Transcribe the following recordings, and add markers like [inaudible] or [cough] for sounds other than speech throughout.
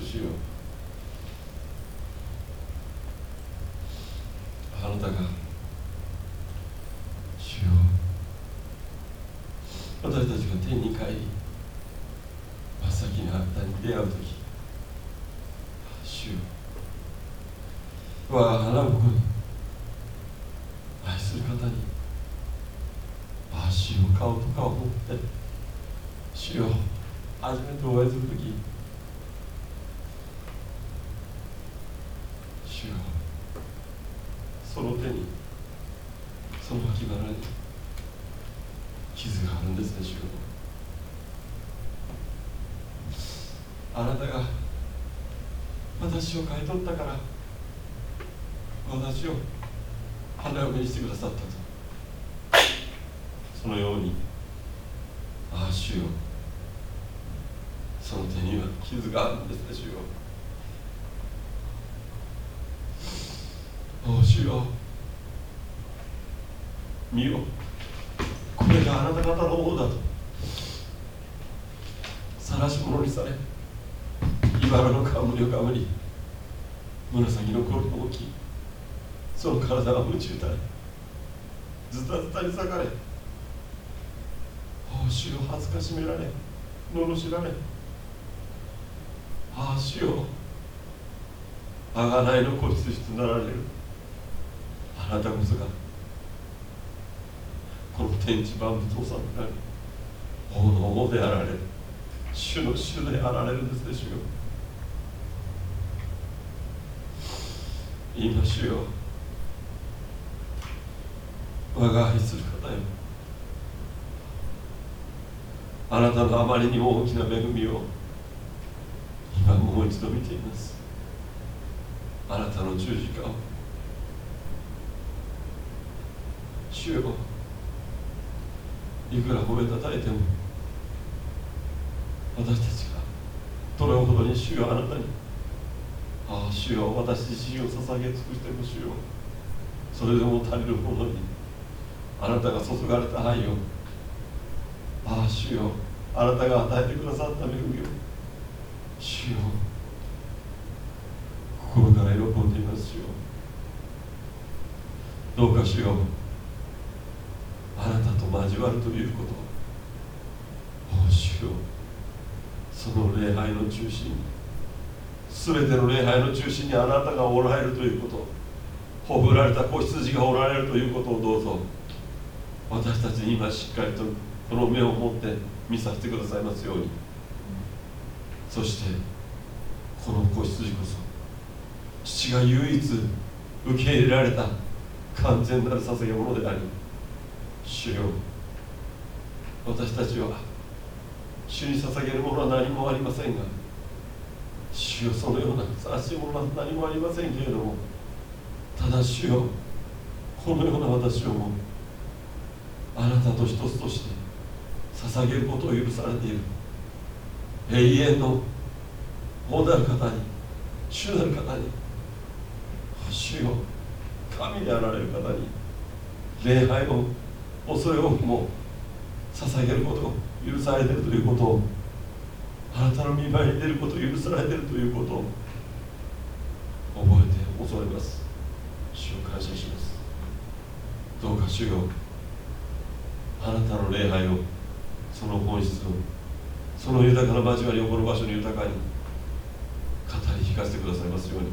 する主よあなたが。主よ私たちが天に帰り。真っ先にあなたに出会う時。主よ我が花婿に愛する方に足を顔と顔を持って主よ初めてお会いする時主よその手にその脇腹に傷があるんですね主よあなたが私を買い取ったから私を花嫁にしてくださったと。そのようにああ主よ。その手には傷があるんですね主よ。お主よ。見よこれがあなた方のものだと晒し者にされ茨の冠をかぶり紫の衣を着その体が鞭打たれずたずたに裂かれ報酬を恥ずかしめられ罵られああ主よ贖いの子羊となられる。あなたこそがこの天地万物を治められ王の王であられる主の主であられるんですね主よ。今主よが愛する方よあなたのあまりにも大きな恵みを今もう一度見ています。あなたの十字架を。主よいくら褒めたたえても私たちがどれほどに主よあなたにああ主よ私自身を捧げ尽くしても主よそれでも足りるほどにあなたが注がれた愛を。ああ主よ。あなたが与えてくださった恵みを。主よ。心から喜んでいます主よ。どうか主よ。あなたと交わるということ。お主よ。その礼拝の中心。に全ての礼拝の中心にあなたがおられるということ。ほぶられた子羊がおられるということをどうぞ。私たちに今しっかりとこの目を持って見させてくださいますように。そしてこの子羊こそ父が唯一受け入れられた完全なる捧げ物であり主よ私たちは主に捧げるものは何もありませんが主よそのようなふさわしいものは何もありませんけれどもただ主よこのような私をもあなたと一つとして捧げることを許されている。永遠の王なる方に主なる方に主よ神であられる方に礼拝を恐れ多くも捧げることを許されているということをあなたの見舞いに出ることを許されているということを覚えて恐れます。主を感謝します。どうか主よ。あなたの礼拝をその本質をその豊かな交わりをこの場所に豊かに語り聞かせてくださいますように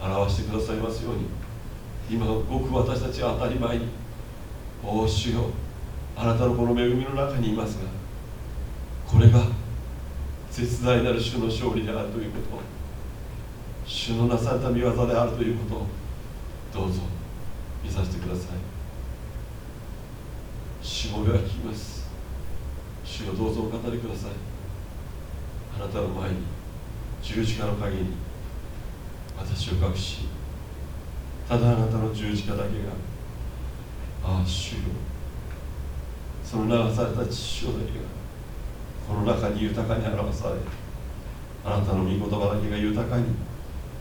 表してくださいますように今ごく私たちは当たり前におお主よあなたのこの恵みの中にいますがこれが絶大なる主の勝利であるということ主のなされた見業であるということをどうぞ見させてください。しもべは聞きます。主をどうぞお語りください。あなたの前に十字架の陰に私を隠しただあなたの十字架だけがああ主よ。その流された父親だけがこの中に豊かに表されあなたの御言葉だけが豊かに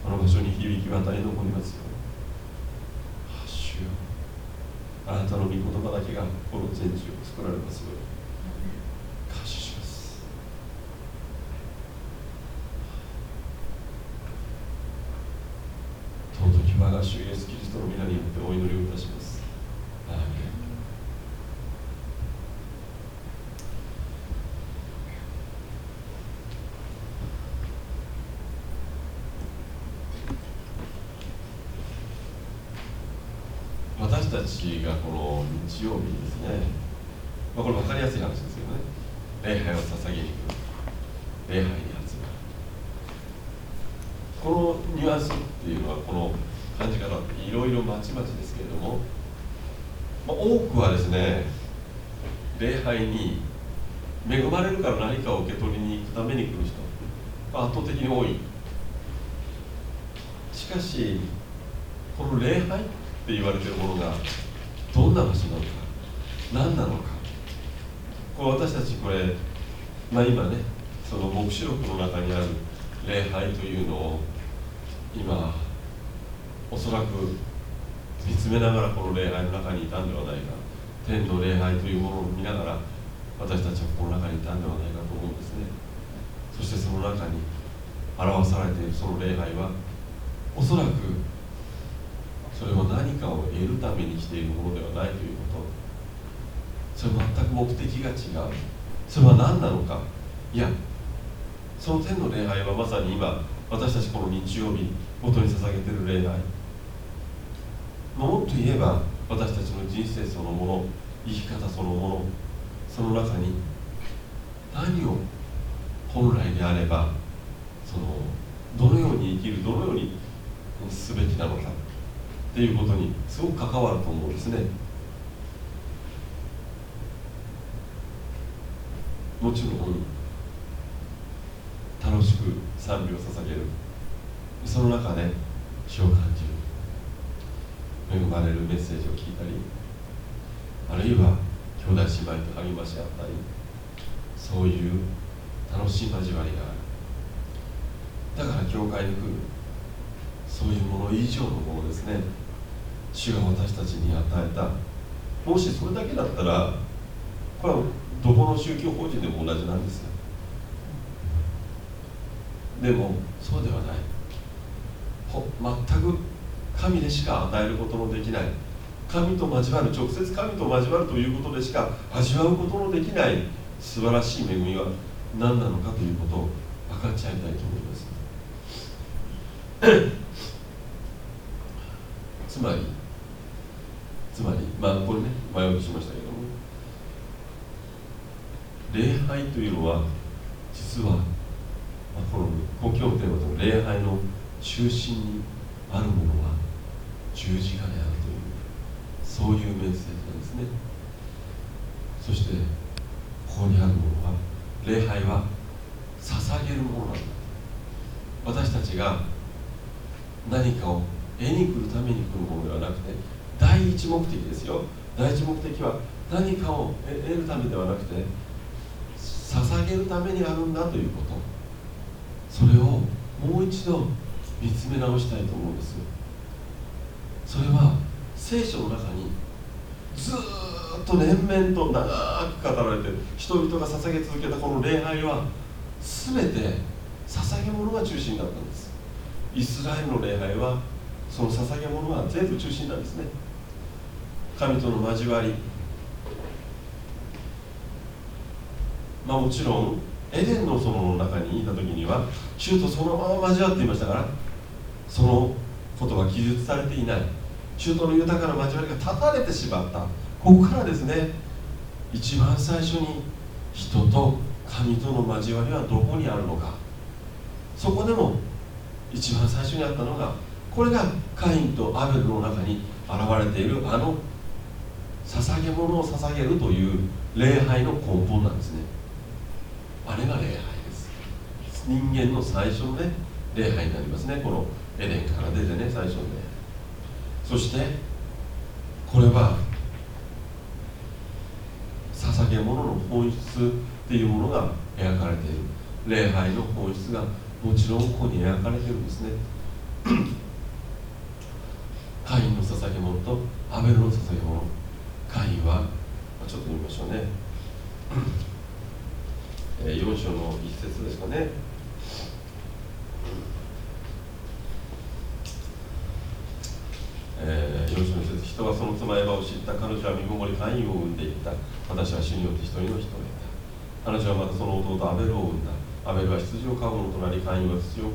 この場所に響き渡り残りますよあなたの御言葉だけがこの全地を作られますように。感謝します。尊き我が主イエスキリストの皆によってお祈りをいたします。めながらこの礼拝の中にいたんではないか。天の礼拝というものを見ながら私たちはこの中にいたんではないかと思うんですね。そしてその中に表されているその礼拝はおそらくそれは何かを得るためにしているものではないということ。それは全く目的が違う。それは何なのか。いやその天の礼拝はまさに今私たちこの日曜日元に捧げている礼拝。もっと言えば私たちの人生そのもの生き方そのものその中に何を本来であればそのどのように生きるどのようにすべきなのかっていうことにすごく関わると思うんですね。もちろん楽しく賛美を捧げる。その中で死を感じ恵まれるメッセージを聞いたりあるいは兄弟姉妹と励まし合ったりそういう楽しい交わりがある。だから教会に来る。そういうもの以上のものですね。主が私たちに与えた。もしそれだけだったらこれはどこの宗教法人でも同じなんですよ。でもそうではない。全く神でしか与えることのできない。神と交わる直接神と交わるということでしか味わうことのできない。素晴らしい恵みは何なのかということを分かち合いたいと思います。[coughs] つまりつまりまあこれね前置きしましたけども。礼拝というのは実は、まあ、この公共のテーマとの礼拝の中心にあるものは十字架であるというそういうメッセージなんですね。そしてここにあるものは礼拝は捧げるものなんだ。私たちが何かを得に来るために来るものではなくて第一目的ですよ。第一目的は何かを得るためではなくて捧げるためにあるんだということ。それをもう一度見つめ直したいと思うんです。よそれは聖書の中にずっと連綿と長く語られて人々が捧げ続けたこの礼拝は全て捧げ物が中心だったんです。イスラエルの礼拝はその捧げ物は全部中心なんですね。神との交わり。まあもちろんエデンの園の中にいた時には主とそのまま交わっていましたからそのことは記述されていない。主との豊かな交わりが断たれてしまった。ここからですね一番最初に人と神との交わりはどこにあるのか。そこでも一番最初にあったのがこれがカインとアベルの中に現れているあの捧げ物を捧げるという礼拝の根本なんですね。あれが礼拝です。人間の最初のね礼拝になりますね。このエデンから出てね最初の礼拝。そしてこれは捧げ物の本質っていうものが描かれている。礼拝の本質がもちろんここに描かれているんですね。カインの捧げ物とアベルの捧げ物。カインはちょっと見ましょうね。[coughs] 4章の一節ですかね。した彼女は身ごもり会員を産んでいった。私は主によって一人の人を得た。彼女はまたその弟アベルを産んだ。アベルは羊を飼う者となり会員は土を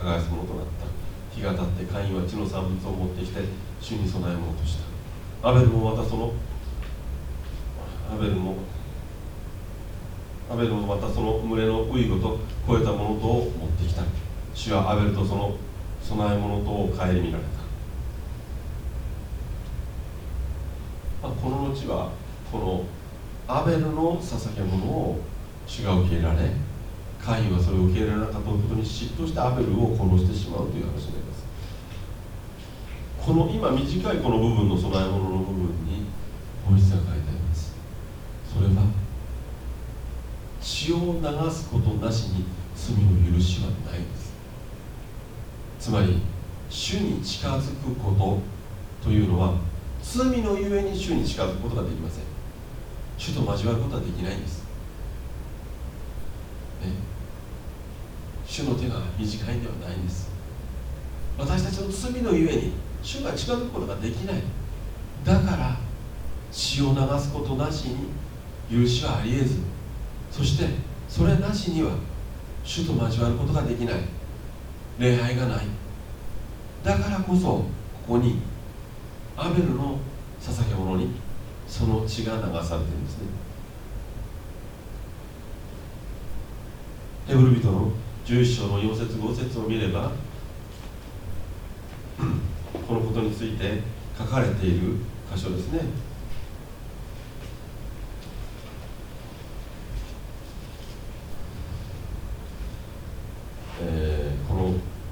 耕す者となった。日が経って会員は地の産物を持ってきて主に備え物とした。アベルもまたそのアベルもアベルもまたその群れのウイゴと超えたものとを持ってきた。主はアベルとその供え物とを顧みられた、まあ、この後はこのアベルの捧げ物を主が受け入れられカインはそれを受け入れられなかったことに嫉妬してアベルを殺してしまうという話になります。この今短いこの部分の供え物の部分に本質が書いてありますそれは血を流すことなしに罪の許しはないです。つまり主に近づくことというのは罪のゆえに主に近づくことができません。主と交わることはできないんです、ね、主の手が短いんではないんです。私たちの罪のゆえに主が近づくことができない。だから血を流すことなしに許しはありえず。そしてそれなしには主と交わることができない。礼拝がない。だからこそここにアベルの捧げ物にその血が流されているんですね。ヘブル人の11章の4節5節を見れば [clears throat] このことについて書かれている箇所ですね。えー、こ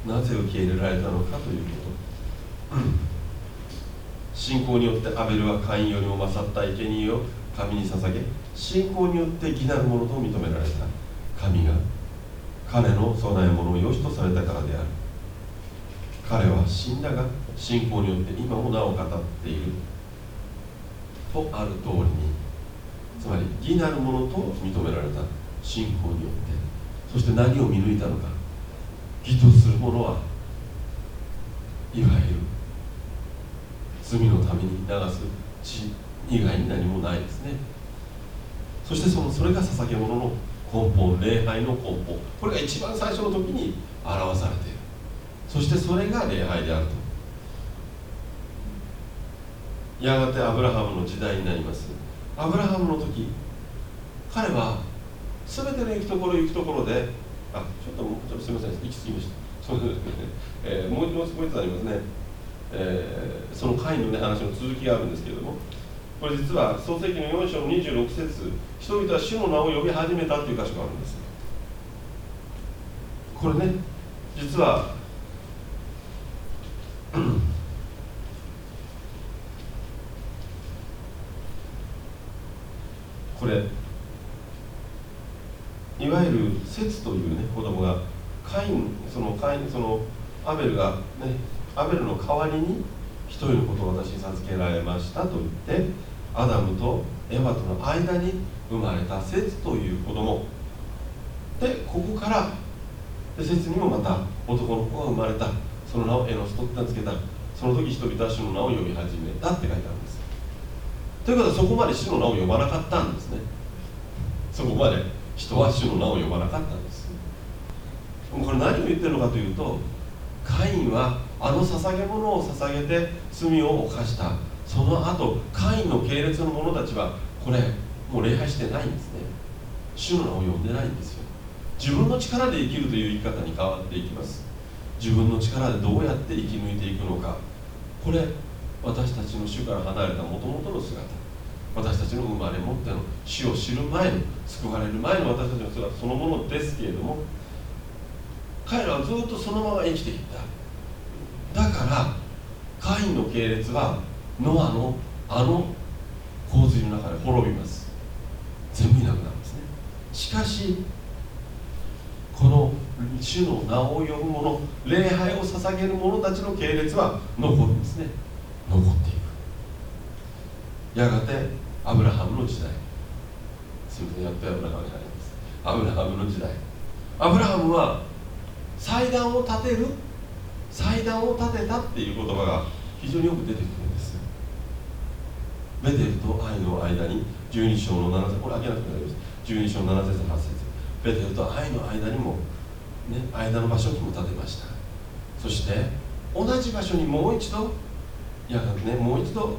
のなぜ受け入れられたのかということ、信仰によってアベルはカインよりも勝った生贄を神に捧げ信仰によって義なるものと認められた。神が彼の供え物を良しとされたからである。彼は死んだが信仰によって今もなお語っている。とある通りにつまり義なるものと認められた。信仰によって。そして何を見抜いたのか。義とするものはいわゆる罪のために流す血以外に何もないですね。そしてそのそれが捧げ物の根本礼拝の根本。これが一番最初の時に表されている。そしてそれが礼拝であると。やがてアブラハムの時代になります。アブラハムの時彼は全ての行くところ行くところであちょっとちょっとすみません行き過ぎました。そうですね、えー、もう一つありますね、えー、その会のね話の続きがあるんですけれどもこれ実は創世記の4章の26節人々は主の名を呼び始めたという箇所があるんです。これね実はこれいわゆる節というね子供がカインそのカインそのアベルがねアベルの代わりに一人のことを私に授けられましたと言ってアダムとエマとの間に生まれた節という子供。でここからで節にもまた男の子が生まれた。その名をエノスと名付けた。その時人々は主の名を呼び始めたって書いてあるんです。ということはそこまで主の名を呼ばなかったんですね。そこまで人は主の名を呼ばなかったんです。これ何を言ってるのかというとカインはあの捧げ物を捧げて罪を犯した。その後カインの系列の者たちはこれもう礼拝してないんですね。主の名を呼んでないんですよ。自分の力で生きるという生き方に変わっていきます。自分の力でどうやって生き抜いていくのか。これ私たちの主から離れたもともとの姿。私たちの生まれ持っての死を知る前の救われる前の私たちの姿そのものですけれども彼らはずっとそのまま生きていった。だからカインの系列はノアのあの洪水の中で滅びます。全部いなくなるんですね。しかしこの主の名を呼ぶ者礼拝を捧げる者たちの系列は残るんですね。残っていく。やがてアブラハムの時代。すみませんやっとアブラハムに入ります。アブラハムの時代。アブラハムは祭壇を建てる祭壇を建てたっていう言葉が非常によく出てくるんです。ベテルと愛の間に12章の7節これ開けなくなります。12章7節8節。ベテルと愛の間にも、ね、間の場所にも建てました。そして同じ場所にもう一度やがてねもう一度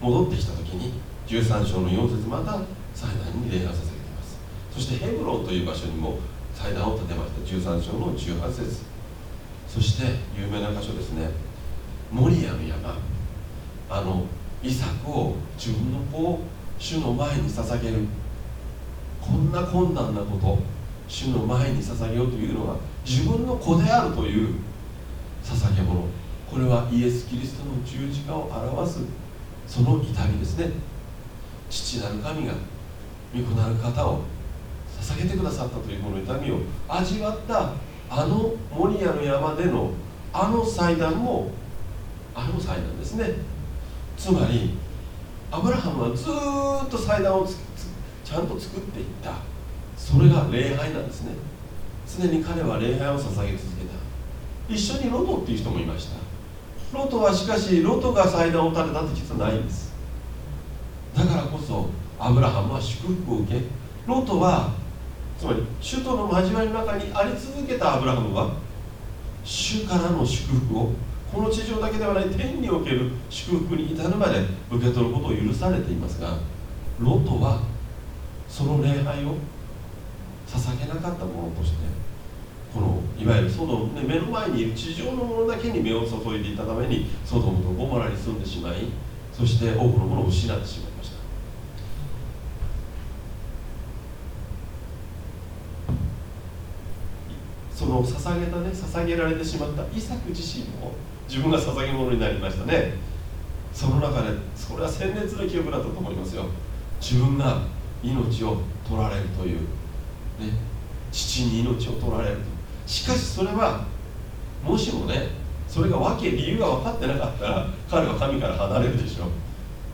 戻ってきた時に13章の4節また祭壇に礼拝させています。そしてヘブロンという場所にも祭壇を建てました。13章の18節。そして有名な箇所ですね。モリアの山。あのイサクを自分の子を主の前に捧げる。こんな困難なこと主の前に捧げようというのは自分の子であるという捧げ物。これはイエス・キリストの十字架を表すその痛みですね。父なる神が御子なる方を捧げてくださったというこの痛みを味わったあのモリアの山でのあの祭壇もあの祭壇ですね。つまりアブラハムはずっと祭壇をちゃんと作っていった。それが礼拝なんですね。常に彼は礼拝を捧げ続けた。一緒にロトっていう人もいました。ロトはしかしロトが祭壇を建てたって実はないんです。だからこそアブラハムは祝福を受けロトはつまり首都の交わりの中にあり続けたアブラハムは主からの祝福をこの地上だけではない天における祝福に至るまで受け取ることを許されていますがロトはその礼拝を捧げなかったものとしてこのいわゆるソドム、ね、目の前にいる地上のものだけに目を注いでいたためにソドムとゴモラに住んでしまいそして多くのものを失ってしまいましたその捧げたね捧げられてしまったイサク自身も自分が捧げ物になりましたね。その中でそれは鮮烈な記憶だったと思いますよ。自分が命を取られるという、ね、父に命を取られるとしかしそれはもしもねそれが訳理由が分かってなかったら彼は神から離れるでしょう。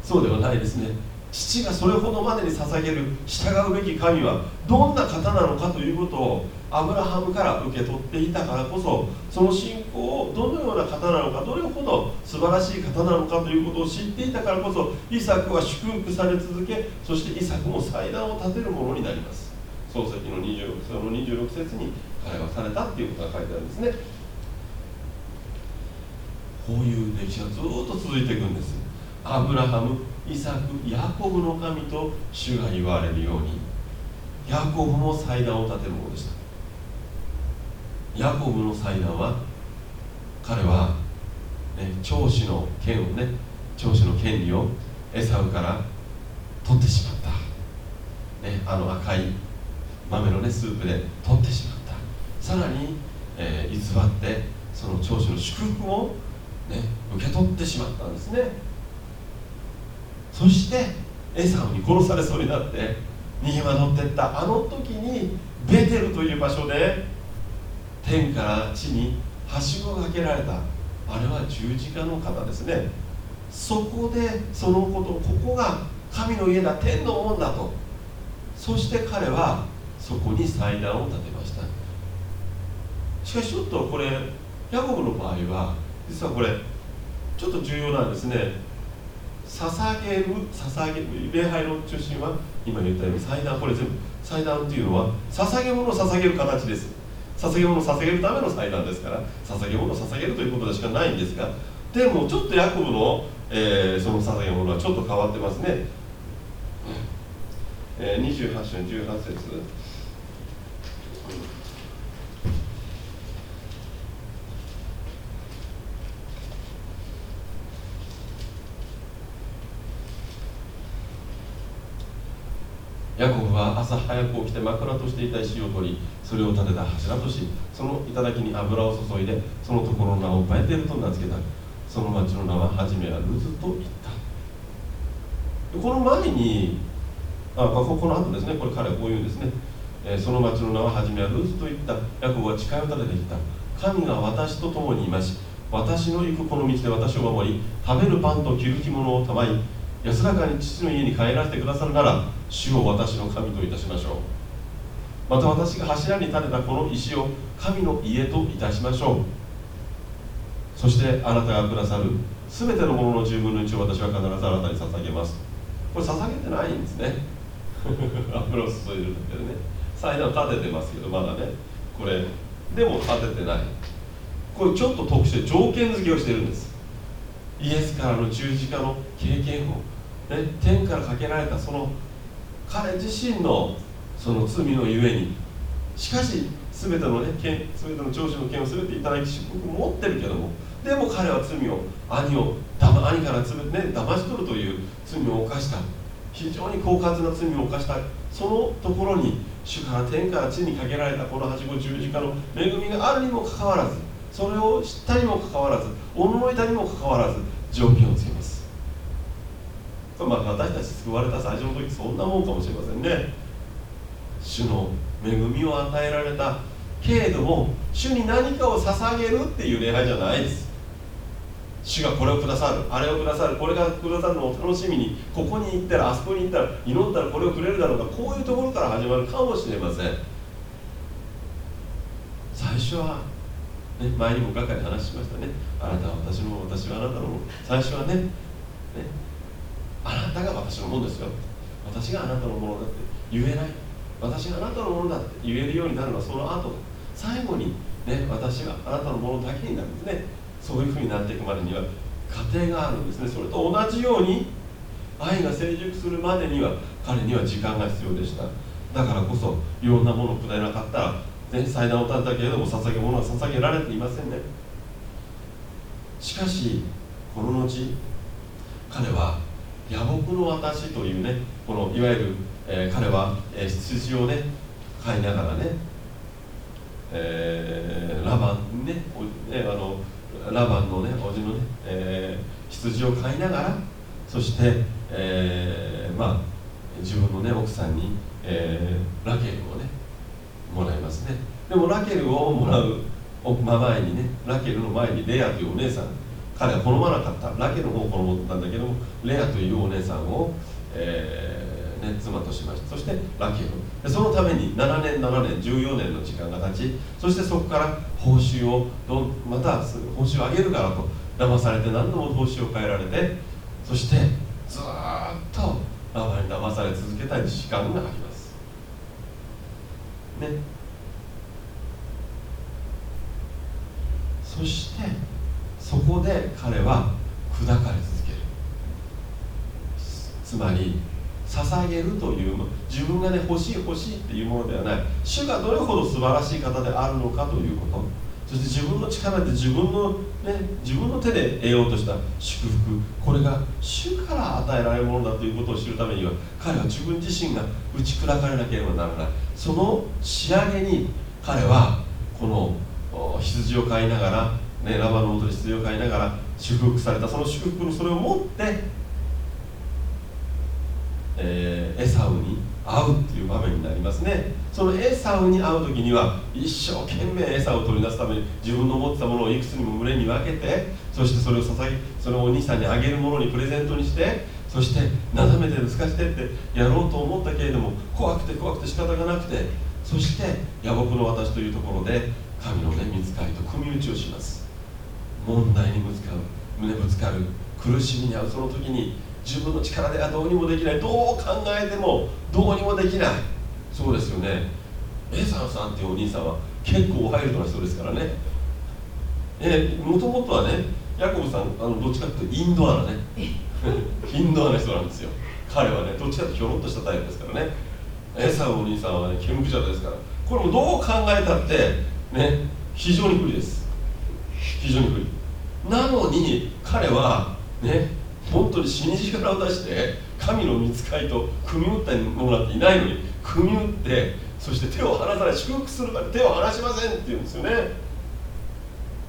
そうではないですね。父がそれほどまでに捧げる従うべき神はどんな方なのかということをアブラハムから受け取っていたからこそその信仰をどのような方なのかどれほど素晴らしい方なのかということを知っていたからこそイサクは祝福され続けそしてイサクも祭壇を建てるものになります。漱石の26章の26節に彼はされたっていうことが書いてあるんですね。こういう歴史がずっと続いていくんですアブラハムイサクヤコブの神と主が言われるようにヤコブも祭壇を建てるものでした。ヤコブの祭壇は彼は、ね、長子の権をね長子の権利をエサウから取ってしまった、ね、あの赤い豆のねスープで取ってしまった。さらに、えー、偽ってその長子の祝福を、ね、受け取ってしまったんですね。そしてエサウに殺されそうになって逃げ惑っていったあの時にベテルという場所で天から地にはしごがかけられたあれは十字架の方ですね。そこでそのことここが神の家だ天の門だと。そして彼はそこに祭壇を建てました。しかしちょっとこれヤコブの場合は実はこれちょっと重要なんですね。捧げる捧げる礼拝の中心は今言ったように祭壇これ全部祭壇っていうのは捧げ物を捧げる形です。捧げ物を捧げるための祭壇ですから捧げ物を捧げるということでしかないんですがでもちょっとヤコブの、えー、その捧げ物はちょっと変わってますね、えー、28章18節。ヤコブは朝早く起きて枕としていた石を取りそれを立てた柱としその頂に油を注いでそのところの名をバエテルと名付けた。その町の名は初めはルズと言った。この前にあここの後ですねこれ彼はこう言うんですね、えー、その町の名は初めはルズと言った。ヤコブは誓いを立てていった。神が私と共にいまし私の行くこの道で私を守り食べるパンと着る着物をたまい安らかに父の家に帰らせてくださるなら主を私の神といたしましょう。また私が柱に立てたこの石を神の家といたしましょう。そしてあなたがくださる全てのものの10分の1を私は必ずあなたに捧げます。これ捧げてないんですね。[laughs] 油を注いでるだけでね。祭壇立ててますけどまだね。これでも立ててない。これちょっと特殊で条件付けをしてるんです。イエスからの十字架の経験を、ね、天からかけられたその彼自身のその罪のゆえにしかし全てのね全ての長子の権を全ていただき祝福持ってるけどもでも彼は罪を兄を兄からつ、ね、騙し取るという罪を犯した。非常に狡猾な罪を犯した。そのところに主から天から地にかけられたこのはしご十字架の恵みがあるにもかかわらずそれを知ったにもかかわらず驚いたにもかかわらず条件をつけます。まあ私たち救われた最初の時そんなもんかもしれませんね。主の恵みを与えられたけれども主に何かを捧げるっていう礼拝じゃないです。主がこれをくださるあれをくださるこれがくださるのを楽しみにここに行ったらあそこに行ったら祈ったらこれをくれるだろうかこういうところから始まるかもしれません。最初は、ね、前にも学会で話しましたね。あなたは私の私はあなたの。最初はねねあなたが私のものですよ。私があなたのものだって言えない。私があなたのものだって言えるようになるのはその後最後にね私があなたのものだけになるんですね。そういうふうになっていくまでには過程があるんですね。それと同じように愛が成熟するまでには彼には時間が必要でした。だからこそいろんなものをくれなかったら、ね、祭壇を立てたけれども捧げ物は捧げられていませんね。しかしこの後彼は野木の私というねこのいわゆる、えー、彼は、えー、羊をね飼いながらね、えー、ラバンねねあのラバンのねおじのね、えー、羊を飼いながらそして、えー、まあ自分のね奥さんに、えー、ラケルをねもらいますね。でもラケルをもらうま前にねラケルの前にレアというお姉さん彼は好まなかった。ラケルの方を好ったんだけどもレアというお姉さんを、えーね、妻としました。そしてラケル。そのために7年7年14年の時間が経ちそしてそこから報酬をどんまた報酬を上げるからと騙されて何度も報酬を変えられてそしてずっとラバに騙され続けた時間があります。ね。そしてそこで彼は砕かれ続ける。つまり捧げるという自分がね欲しい欲しいっていうものではない。主がどれほど素晴らしい方であるのかということ。そして自分の力で自分の、ね、自分の手で得ようとした。祝福。これが主から与えられるものだということを知るためには彼は自分自身が打ち砕かれなければならない。その仕上げに彼はこの羊を飼いながら、ね、ラバの元で羊を飼いながら祝福されたその祝福のそれを持ってえー、エサウに会うっていう場面になりますね。そのエサウに会う時には一生懸命エサを取り出すために自分の持ってたものをいくつにも群れに分けてそしてそれを捧げそれをお兄さんにあげるものにプレゼントにしてそしてなだめて透かしてってやろうと思ったけれども怖くて怖くて仕方がなくてそして野木の私というところで神のね見つかりと組み打ちをします。問題にぶつかる胸ぶつかる苦しみに遭うその時に自分の力ではどうにもできないどう考えてもどうにもできない。そうですよね。エサンさんっていうお兄さんは結構ワイルドな人ですからね。えもともとはねヤコブさんあのどっちかっていうとインドアなね。インドアな人なんですよ。彼はねどっちかとひょろっとしたタイプですからね。エサンお兄さんはね剣者ですから。これもどう考えたってね非常に不利です非常に不利なのに彼はね本当に死に力を出して神の見つかりと組み打った者なんていないのに組み打ってそして手を離さない祝福するから手を離しませんって言うんですよね。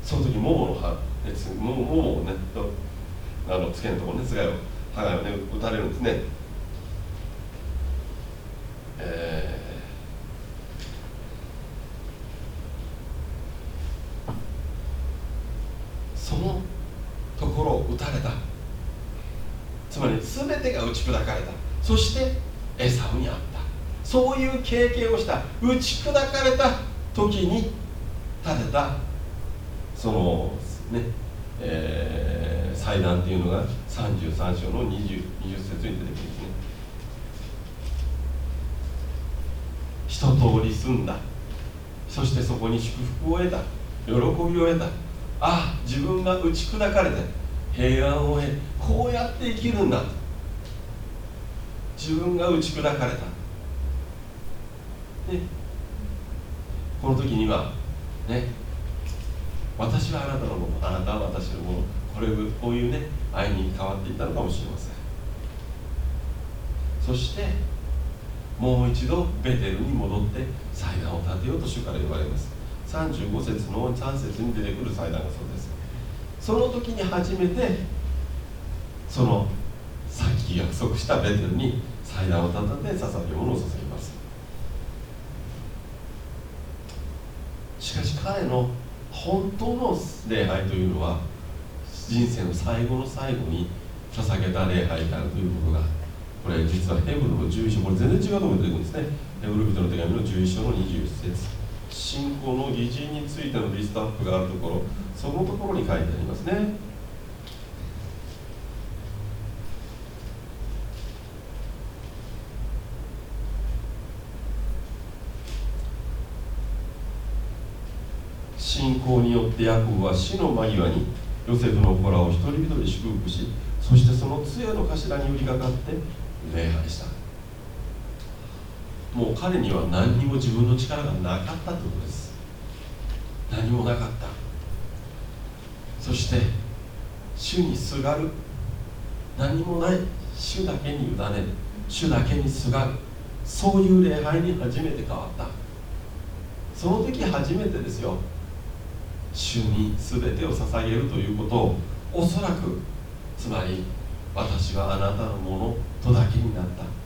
その時ももの歯もももをねあのつけんところねつがいを歯がね打たれるんですね。えー、そのところを打たれた。つまり全てが打ち砕かれた。そしてエサウにあった。そういう経験をした。打ち砕かれた時に立てた。そのねえー、祭壇っていうのが33章の 20, 20節に出てくるんですね。一通り住んだ。そしてそこに祝福を得た。喜びを得た。あ自分が打ち砕かれて平安を得こうやって生きるんだ。自分が打ち砕かれた。でこの時にはね。私はあなたのものあなたは私のもの。これこういうね愛に変わっていったのかもしれません。そしてもう一度ベテルに戻って祭壇を建てようと主から言われます。35節の3節に出てくる祭壇がそうです。その時に初めてそのさっき約束したベテルに祭壇を建てて捧げ物を捧げます。しかし彼の本当の礼拝というのは人生の最後の最後に捧げた礼拝であるということがこれ実はヘブルの11章これ全然違うところに出てくるんですね。ヘブル人の手紙の11章の21節。信仰の偉人についてのリストアップがあるところそのところに書いてありますね。信仰によってヤコブは死の間際にヨセフの子らを一人一人祝福しそしてその杖の頭に寄りかかって礼拝した。もう彼には何にも自分の力がなかったということです。何もなかった。そして主にすがる。何もない。主だけに委ねる。主だけにすがる。そういう礼拝に初めて変わった。その時初めてですよ。主に全てを捧げるということをおそらくつまり私はあなたのものとだけになった。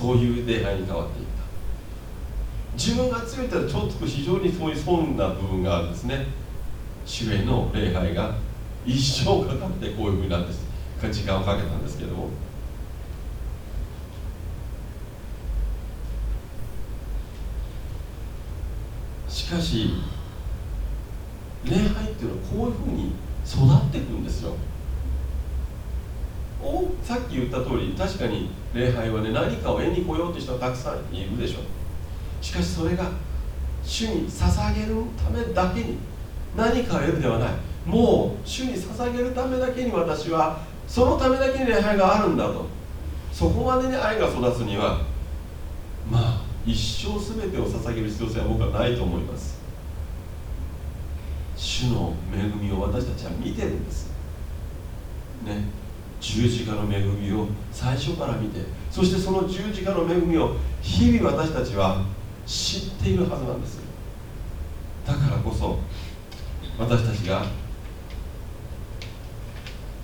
そういう礼拝に変わっていった。自分が強いたらちょっと非常にそういう損な部分があるんですね。主への礼拝が一生かかってこういうふうになって時間をかけたんですけども。しかし礼拝っていうのはこういうふうに育っていくんですよ。おさっき言った通り確かに礼拝はね何かを得に来ようとした人はたくさんいるでしょう。しかしそれが主に捧げるためだけに何かを得るではない。もう主に捧げるためだけに私はそのためだけに礼拝があるんだと。そこまでに愛が育つにはまあ一生全てを捧げる必要性は僕はないと思います。主の恵みを私たちは見てるんです。ね。十字架の恵みを最初から見てそしてその十字架の恵みを日々私たちは知っているはずなんです。だからこそ私たちが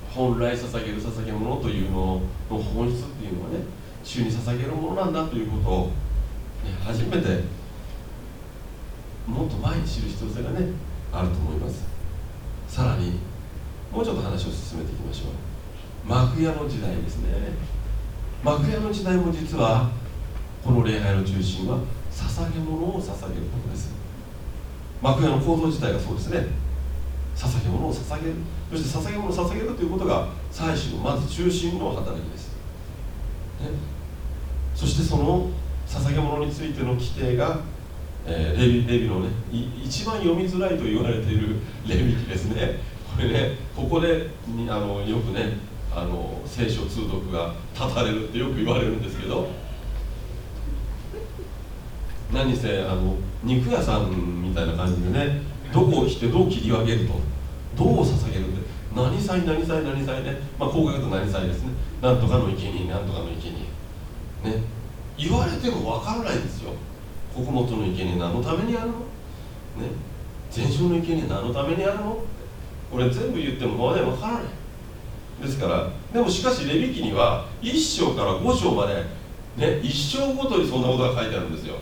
本来捧げる捧げ物というのの本質っていうのはね主に捧げるものなんだということを、ね、初めてもっと前に知る必要性がねあると思います。さらにもうちょっと話を進めていきましょう。幕屋の時代ですね。幕屋の時代も実はこの礼拝の中心は捧げ物を捧げることです。幕屋の構造自体がそうですね。捧げ物を捧げる。そして捧げ物を捧げるということが祭祀のまず中心の働きです、ね、そしてその捧げ物についての規定がえー、レビレビのね一番読みづらいと言われているレビ記ですね。これねここであのよくねあの聖書通読が立たれるってよく言われるんですけど何せあの肉屋さんみたいな感じでねどこを切ってどう切り分けるとどう捧げるって何祭何祭何祭ねまあ高額と何祭ですねなんとかの生贄なんとかの生贄ね言われてもわからないんですよ。穀物の生贄何のためにあるの？ね全焼の生贄何のためにあるの？これ全部言ってもまだわからない。ですからでもしかしレビ記には1章から5章までね1章ごとにそんなことが書いてあるんですよ。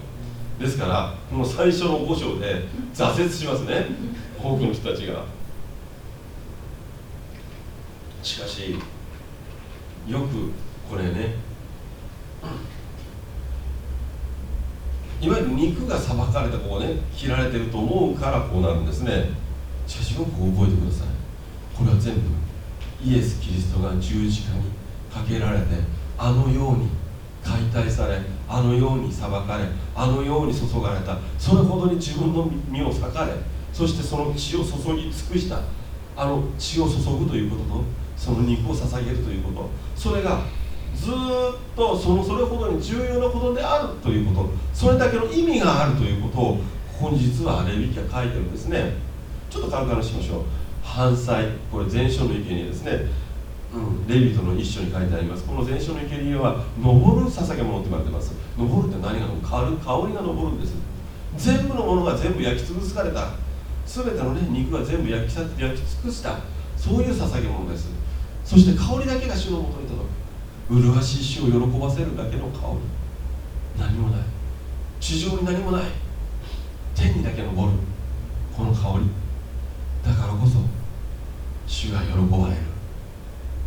ですからこの最初の5章で挫折しますね。多くの人たちが。しかしよくこれねいわゆる肉がさばかれたここね切られてると思うからこうなるんですね。しかしよく覚えてください。これは全部イエス・キリストが十字架にかけられてあのように解体されあのように裁かれあのように注がれた。それほどに自分の身を裂かれそしてその血を注ぎ尽くした。あの血を注ぐということとその肉を捧げるということ。それがずっとそのそれほどに重要なことであるということ。それだけの意味があるということをここに実はレビキは書いてるんですね。ちょっと軽々しましょう。反祭これ前書の意見にですね、うん、レビトの一書に書いてあります。この前書の生贄は登る捧げ物って言われてます。登るって何が香る香りが登るんです。全部のものが全部焼き潰された。全ての、ね、肉が全部焼き焼き尽くした。そういう捧げ物です。そして香りだけが主のもとに届く。麗しい主を喜ばせるだけの香り。何もない。地上に何もない。天にだけ昇る。この香り。だからこそ主が喜ばれる。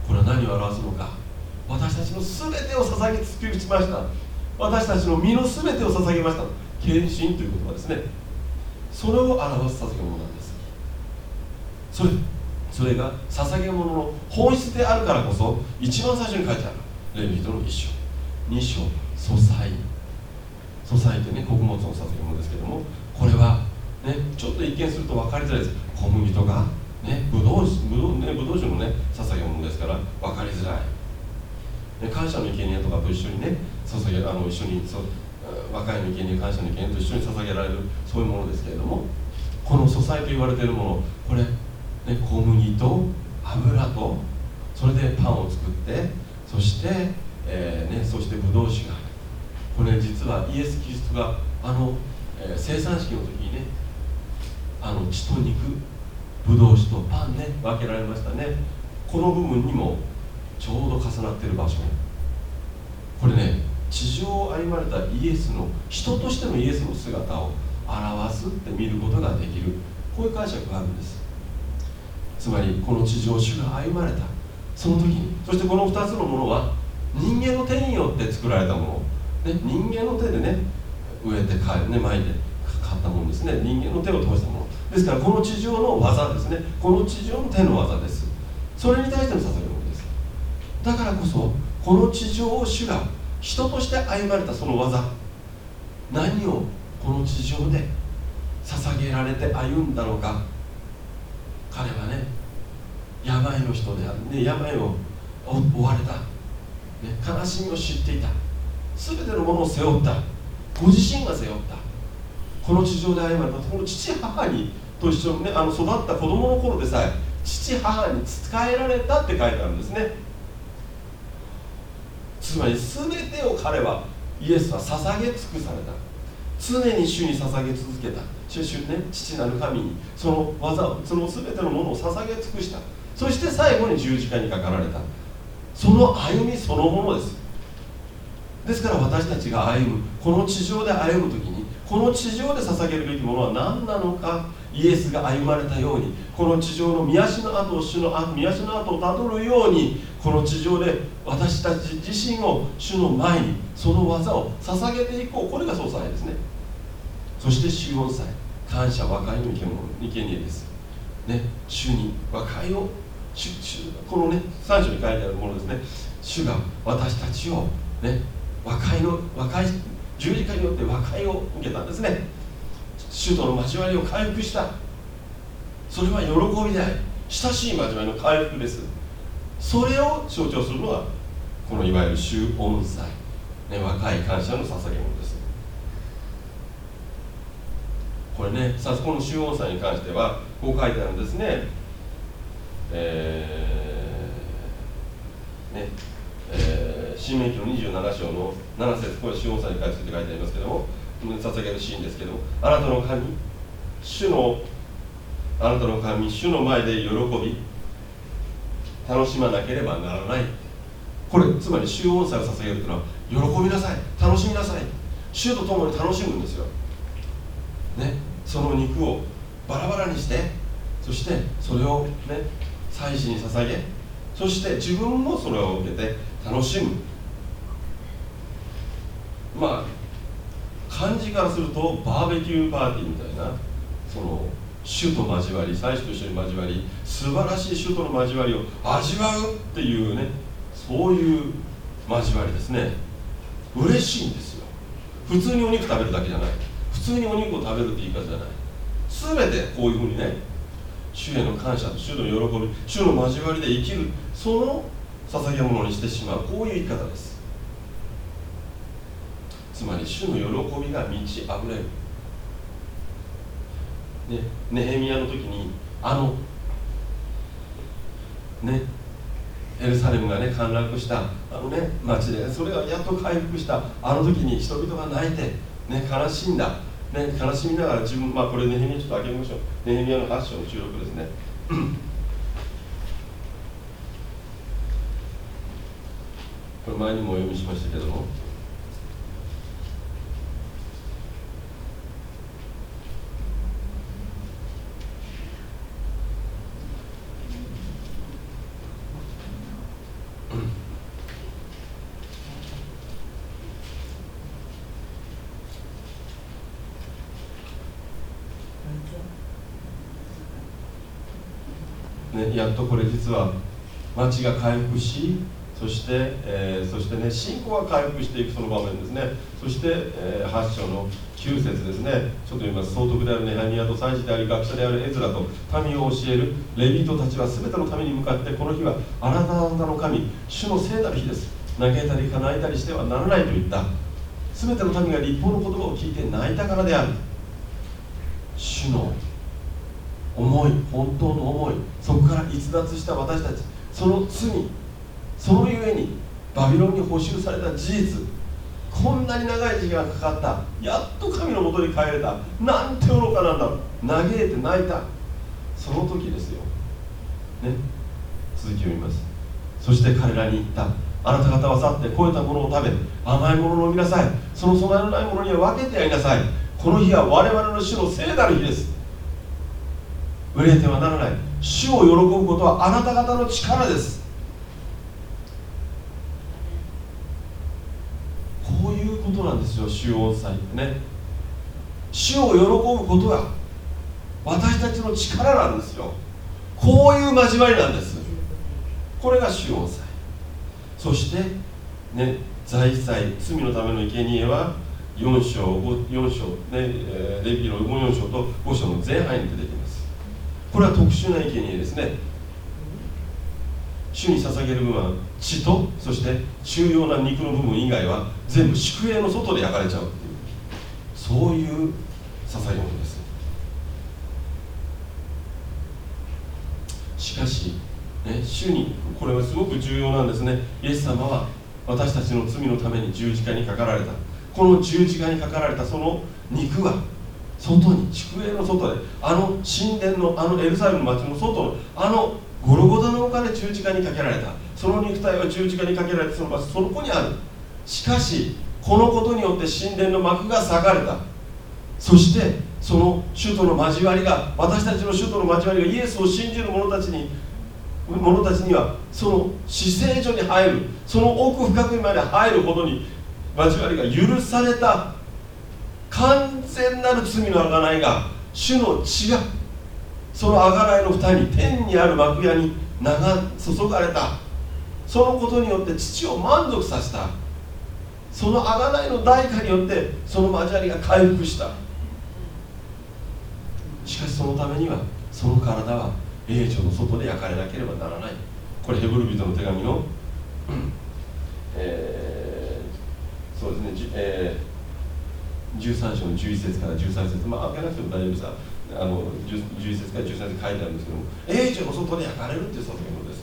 これは何を表すのか。私たちの全てを捧げ尽くしました。私たちの身の全てを捧げました。献身という言葉ですね。それを表す捧げ物なんです。それそれが捧げ物の本質であるからこそ一番最初に書いてある。レビトの一章。二章。素祭素祭ってね穀物の捧げ物ですけどもこれはねちょっと一見すると分かりづらいです。小麦とかねぶどうぶどうねぶどう酒のね捧げ物ですから分かりづらい、ね、感謝の生贄とかと一緒にね捧げあの一緒にそ若いの生贄感謝の生贄と一緒に捧げられるそういうものですけれどもこの素材と言われているものこれ、ね、小麦と油とそれでパンを作ってそして、えー、ね、そしてブドウ酒が。これ実はイエス・キリストがあの、えー、生産式の時にねあの血と肉ブドウ酒とパンね分けられましたね。この部分にもちょうど重なってる場所。これね地上を歩まれたイエスの人としてのイエスの姿を表すって見ることができるこういう解釈があるんです。つまりこの地上主が歩まれた。その時にそしてこの2つのものは人間の手によって作られたもの、ね、人間の手でね植えてね巻いて買ったものですね。人間の手を通したもの。ですからこの地上の技ですね。この地上の手の技です。それに対しての捧げ物です。だからこそこの地上を主が人として歩まれたその技何をこの地上で捧げられて歩んだのか。彼はね病の人である、ね、病を追われた、ね、悲しみを知っていた。全てのものを背負った。ご自身が背負った。この地上で歩まれたこの父母にと一緒にねあの育った子供の頃でさえ父母に仕えられたって書いてあるんですね。つまり全てを彼はイエスは捧げ尽くされた。常に主に捧げ続けた。主ね父なる神にその技をその全てのものを捧げ尽くした。そして最後に十字架にかかられた。その歩みそのものです。ですから私たちが歩むこの地上で歩む時にこの地上で捧げるべきものは何なのかイエスが歩まれたようにこの地上の宮足の跡を主の宮足の跡をたどるようにこの地上で私たち自身を主の前にその技を捧げていこう。これが総裁ですね。そして主恩祭感謝和解の生贄です。ね主に和解を主主このね3章に書いてあるものですね。主が私たちをね和解の和解十字架によって和解を受けたんですね。主との交わりを回復した。それは喜びであり親しい交わりの回復です。それを象徴するのがこのいわゆる主恩祭、ね、若い感謝の捧げ物です。これねさこの主恩祭に関してはこう書いてあるんですね。えー、ねえ、新明記の27章の7節これ主恩祭に関して書いてありますけども捧げるシーンですけどもあなたの神主のあなたの神主の前で喜び楽しまなければならない。これつまり主恩祭を捧げるというのは喜びなさい楽しみなさい。主と共に楽しむんですよ。ねその肉をバラバラにしてそしてそれをね祭祀に捧げそして自分もそれを受けて楽しむ。まあ漢字からするとバーベキューパーティーみたいなその主と交わり祭司と一緒に交わり素晴らしい主との交わりを味わうっていうねそういう交わりですね。嬉しいんですよ。普通にお肉食べるだけじゃない。普通にお肉を食べるって言い方じゃない。全てこういうふうにね主への感謝と主の喜び主の交わりで生きるその捧げ物にしてしまう。こういう言い方です。つまり主の喜びが満ち溢れる。ね、ネヘミヤの時にあのねエルサレムがね陥落したあのね町でそれがやっと回復した。あの時に人々が泣いて、ね、悲しんだ、ね、悲しみながら自分まあこれネヘミヤちょっと開けましょう。ネヘミヤの8章の収録ですね。これ前にもお読みしましたけども。ね、やっとこれ実は町が回復しそして、えー、そしてね信仰が回復していくその場面ですね。そして、えー、8章の9節ですね。ちょっと読みます総督であるネハニヤと祭司であり学者であるエズラと民を教えるレビートたちは全ての民に向かってこの日はあなた方の神主の聖なる日です。嘆いたり叶えたりしてはならないと言った。全ての民が立法の言葉を聞いて泣いたからである。主の思い本当の思いそこから逸脱した私たちその罪そのゆえにバビロンに補修された事実。こんなに長い時間がかかった。やっと神のもとに帰れた。なんて愚かなんだ嘆いて泣いた。その時ですよ。ね。続きを見ます。そして彼らに言った。あなた方は去って肥えたものを食べ甘いものを飲みなさい。その備えのないものには分けてやりなさい。この日は我々の主の聖なる日です。憂えてはならない。主を喜ぶことはあなた方の力ですこういうことなんですよ主要祭ってね。主を喜ぶことが私たちの力なんですよ。こういう交わりなんです。これが主要祭そしてね財祭罪のための生贄は4章 ,4 章、ねえ、レビキの4章と5章の前半に出てきます。これは特殊な生贄ですね。主に捧げる分は血とそして重要な肉の部分以外は全部宿営の外で焼かれちゃうっていうそういう捧げ物です。しかし、ね、主にこれはすごく重要なんですね。イエス様は私たちの罪のために十字架にかかられた。この十字架にかかられたその肉は外に宿営の外であの神殿のあのエルサレムの町の外のあのゴロゴダの丘で十字架にかけられた。その肉体は十字架にかけられたその場所そこにある。しかしこのことによって神殿の幕が裂かれた。そしてその首都の交わりが私たちの首都の交わりがイエスを信じる者たちに者たちにはその死聖所に入る。その奥深くまで入るほどに交わりが許された。完全なる罪の贖いが主の血がその贖いの蓋に天にある幕屋に流注がれた。そのことによって父を満足させた。その贖いの代価によってその交わりが回復した。しかしそのためにはその体は霊長の外で焼かれなければならない。これヘブル人の手紙の、うん。えー、そうですね、えー13章の11節から13節。まあ開けなくても大丈夫ですあの11節から13節書いてあるんですけども。英女の外で焼かれるっていう外のです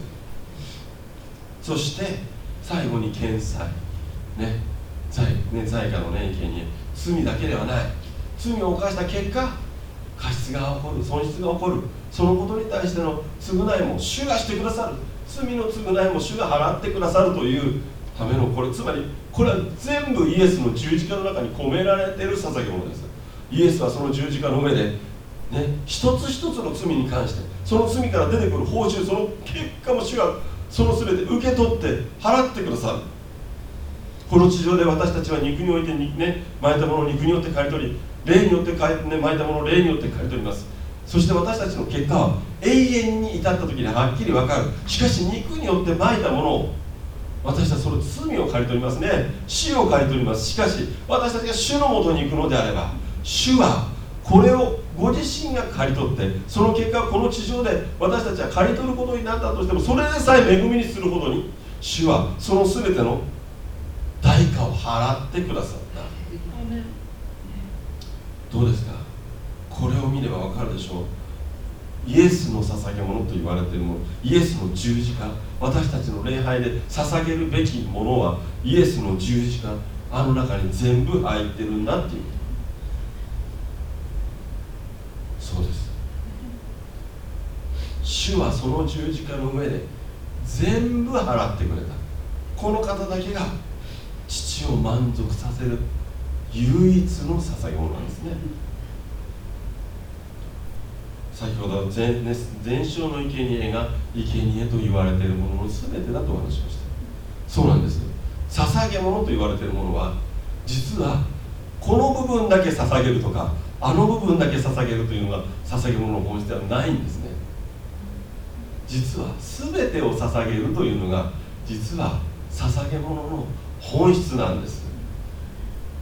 そして最後に検済ね。罪ね罪かのね意見に罪だけではない。罪を犯した結果過失が起こる損失が起こる。そのことに対しての償いも主がしてくださる。罪の償いも主が払ってくださるというためのこれつまりこれは全部イエスの十字架の中に込められている捧げ物です。イエスはその十字架の上で、ね、一つ一つの罪に関してその罪から出てくる報酬その結果も主がその全て受け取って払ってくださる。この地上で私たちは肉においてね巻いたものを肉によって刈り取り霊によって、ね、巻いたものを霊によって刈り取ります。そして私たちの結果は永遠に至った時にはっきり分かる。しかし肉によってまいたものを私たちその罪を刈り取りますね。死を刈り取ります。しかし私たちが主のもとに行くのであれば主はこれをご自身が刈り取ってその結果この地上で私たちは刈り取ることになったとしてもそれでさえ恵みにするほどに主はその全ての代価を払ってくださった。どうですか？これを見れば分かるでしょう。イエスの捧げ物と言われているものイエスの十字架私たちの礼拝で捧げるべきものはイエスの十字架あの中に全部入ってるんだっていう。そうです。主はその十字架の上で全部払ってくれた。この方だけが父を満足させる唯一の捧げ物なんですね。先ほど前前章の生贄が生贄と言われているものの全てだとお話しました。そうなんです捧げ物と言われているものは実はこの部分だけ捧げるとかあの部分だけ捧げるというのが捧げ物の本質ではないんですね。実は全てを捧げるというのが実は捧げ物の本質なんです。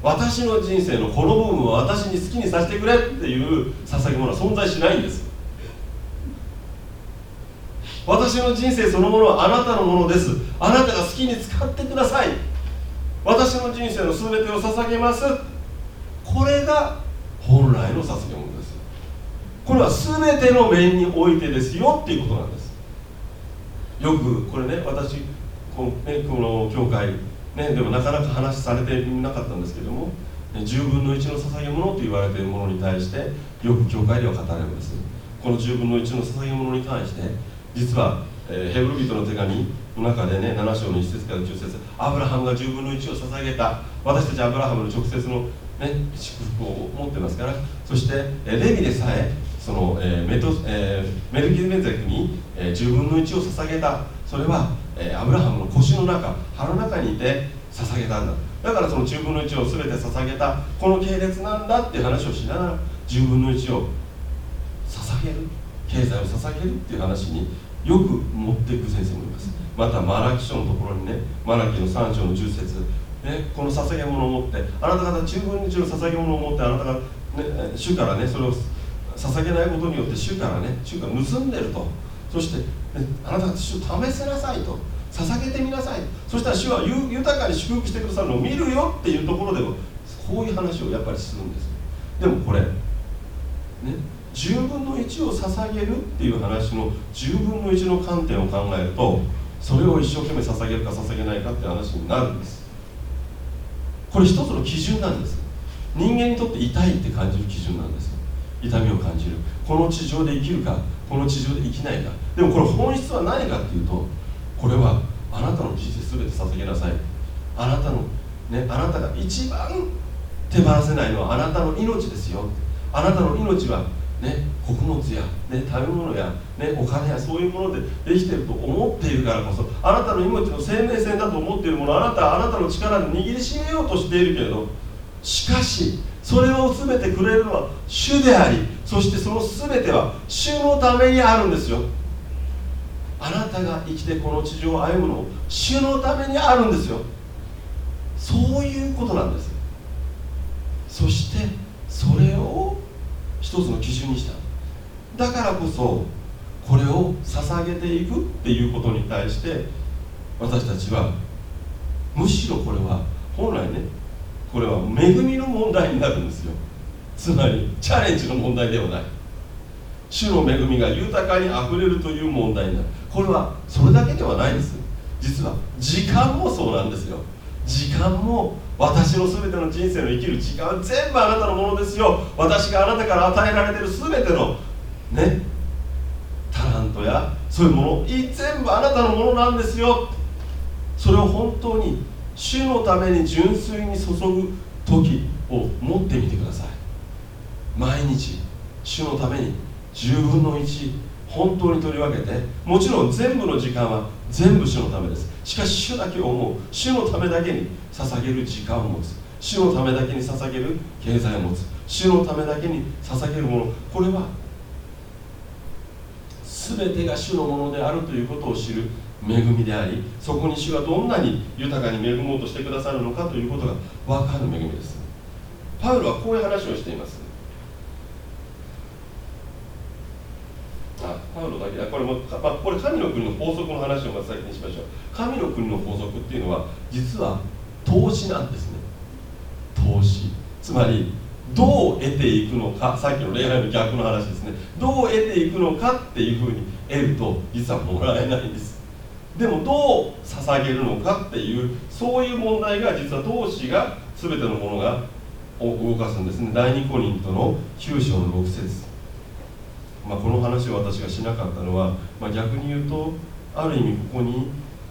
私の人生のこの部分を私に好きにさせてくれっていう捧げ物は存在しないんです。私の人生そのものはあなたのものです。あなたが好きに使ってください。私の人生の全てを捧げます。これが本来の捧げ物です。これは全ての面においてですよっていうことなんです。よくこれね私この,、ね、この教会ね、でもなかなか話されてなかったんですけども10分の1の捧げ物と言われているものに対してよく教会では語られるんです。この10分の1の捧げ物に対して実は、え、ヘブル人の手紙の中でね7章の1節から10節アブラハムが10分の1を捧げた。私たちアブラハムの直接の、ね、祝福を持ってますからそして、レビでさえその、えーメトえ、メルキデメゼクに、えー、10分の1を捧げたそれは、え、アブラハムの腰の中腹の中にいて捧げたんだ。だからその10分の1を全て捧げたこの系列なんだっていう話をしながら10分の1を捧げる経済を捧げるっていう話によく持っていく先生もいます。またマラキ書のところにねマラキの3章の10節ね、この捧げ物を持ってあなた方10分の1の捧げ物を持ってあなたが、ね、主からねそれを捧げないことによって主からね主が盗んでると。そして、ね、あなた方主を試せなさいと。捧げてみなさい。そしたら主は豊かに祝福してくださるのを見るよっていうところでもこういう話をやっぱりするんです。でもこれね10分の1を捧げるっていう話の10分の1の観点を考えるとそれを一生懸命捧げるか捧げないかって話になるんです。これ一つの基準なんです。人間にとって痛いって感じる基準なんです。痛みを感じる。この地上で生きるかこの地上で生きないか。でもこれ本質は何かっていうとこれはあなたの人生全て捧げなさい。あなたのねあなたが一番手放せないのはあなたの命ですよ。あなたの命はね、穀物や、ね、食べ物や、ね、お金やそういうものでできていると思っているからこそあなたの命の生命線だと思っているものあなたはあなたの力で握りしめようとしているけれどしかしそれを全てくれるのは主でありそしてその全ては主のためにあるんですよ。あなたが生きてこの地上を歩むのも主のためにあるんですよ。そういうことなんです。そしてそれを一つの基準にした。だからこそこれを捧げていくっていうことに対して私たちはむしろこれは本来ねこれは恵みの問題になるんですよ。つまりチャレンジの問題ではない。主の恵みが豊かにあふれるという問題になる。これはそれだけではないです。実は時間もそうなんですよ。時間も私の全ての人生の生きる時間は全部あなたのものですよ。私があなたから与えられてる全てのねタラントやそういうもの全部あなたのものなんですよ。それを本当に主のために純粋に注ぐ時を持ってみてください。毎日主のために10分の1本当に取り分けてもちろん全部の時間は全部主のためです。しかし主だけを思う。主のためだけに捧げる時間を持つ。主のためだけに捧げる経済を持つ。主のためだけに捧げるもの。これは全てが主のものであるということを知る恵みでありそこに主がどんなに豊かに恵もうとしてくださるのかということが分かる恵みです。パウロはこういう話をしていますあパウロだけこれも、まあ、これ神の国の法則の話をまず先にしましょう。神の国の法則っていうのは実は投資なんですね。投資。つまりどう得ていくのかさっきの恋愛の逆の話ですね。どう得ていくのかっていうふうに得ると実はもらえないんです。でもどう捧げるのかっていうそういう問題が実は同志が全てのものが動かすんですね。第二コリントの9章の6節。まあ、この話を私がしなかったのは、まあ、逆に言うとある意味ここに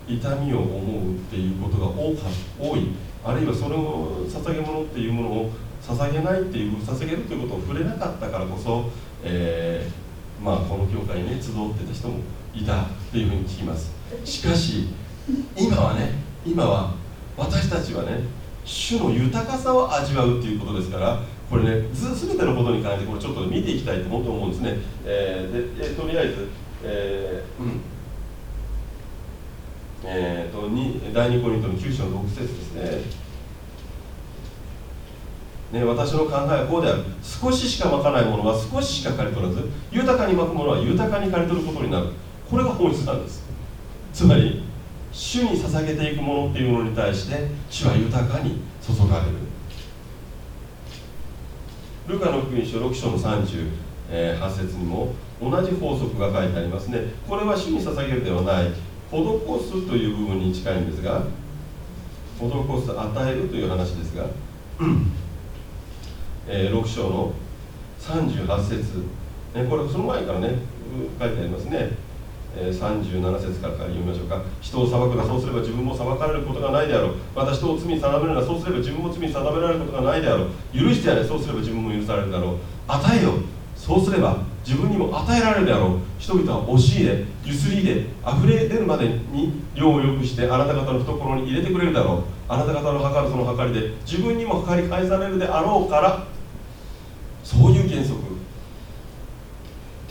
痛みを思うっていうことが多か多い。あるいはそれを捧げ物っていうものを捧げないっていう捧げるということを触れなかったからこそ、えー、まあ、この教会にね集ってた人もいたっていうふうに聞きます。しかし今はね今は私たちはね主の豊かさを味わうっていうことですからこれね全てのことに関してこれちょっと見ていきたいと本当思うんですね、えー、でえとりあえず、えー、うん。えーと、と第2コリントの9章の6節ですね。ね、私の考えはこうである。少ししかまかないものは少ししか刈り取らず豊かにまくものは豊かに刈り取ることになる。これが本質なんです。つまり主に捧げていくものっていうものに対して主は豊かに注がれる。ルカの福音書6章の38節にも同じ法則が書いてありますね。これは主に捧げるではない施すという部分に近いんですが施す与えるという話ですが、[clears throat] えー、6章の38節、ね、これその前からね書いてありますね、え、37節から読みましょうか。人を裁くなそうすれば自分も裁かれることがないであろう。また人を罪に定めるなそうすれば自分も罪に定められることがないであろう。許してやれそうすれば自分も許されるだろう。与えよそうすれば自分にも与えられるであろう。人々は押し入れゆすり入れ溢れ出るまでに量を良くしてあなた方の懐に入れてくれるだろう。あなた方の計るその計りで自分にも計り返されるであろうからそういう原則。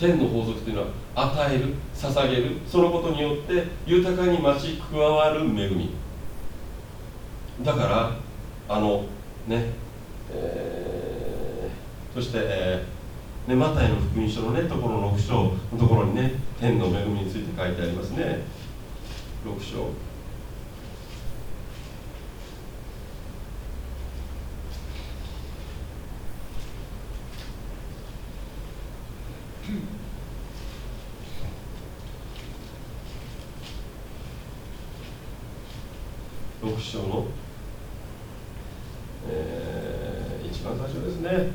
天の法則というのは与える捧げるそのことによって豊かに増し加わる恵み。だからあのね、えー、そして、えーね、マタイの福音書のねところの6章のところにね天の恵みについて書いてありますね。6章6章の、えー、一番最初ですね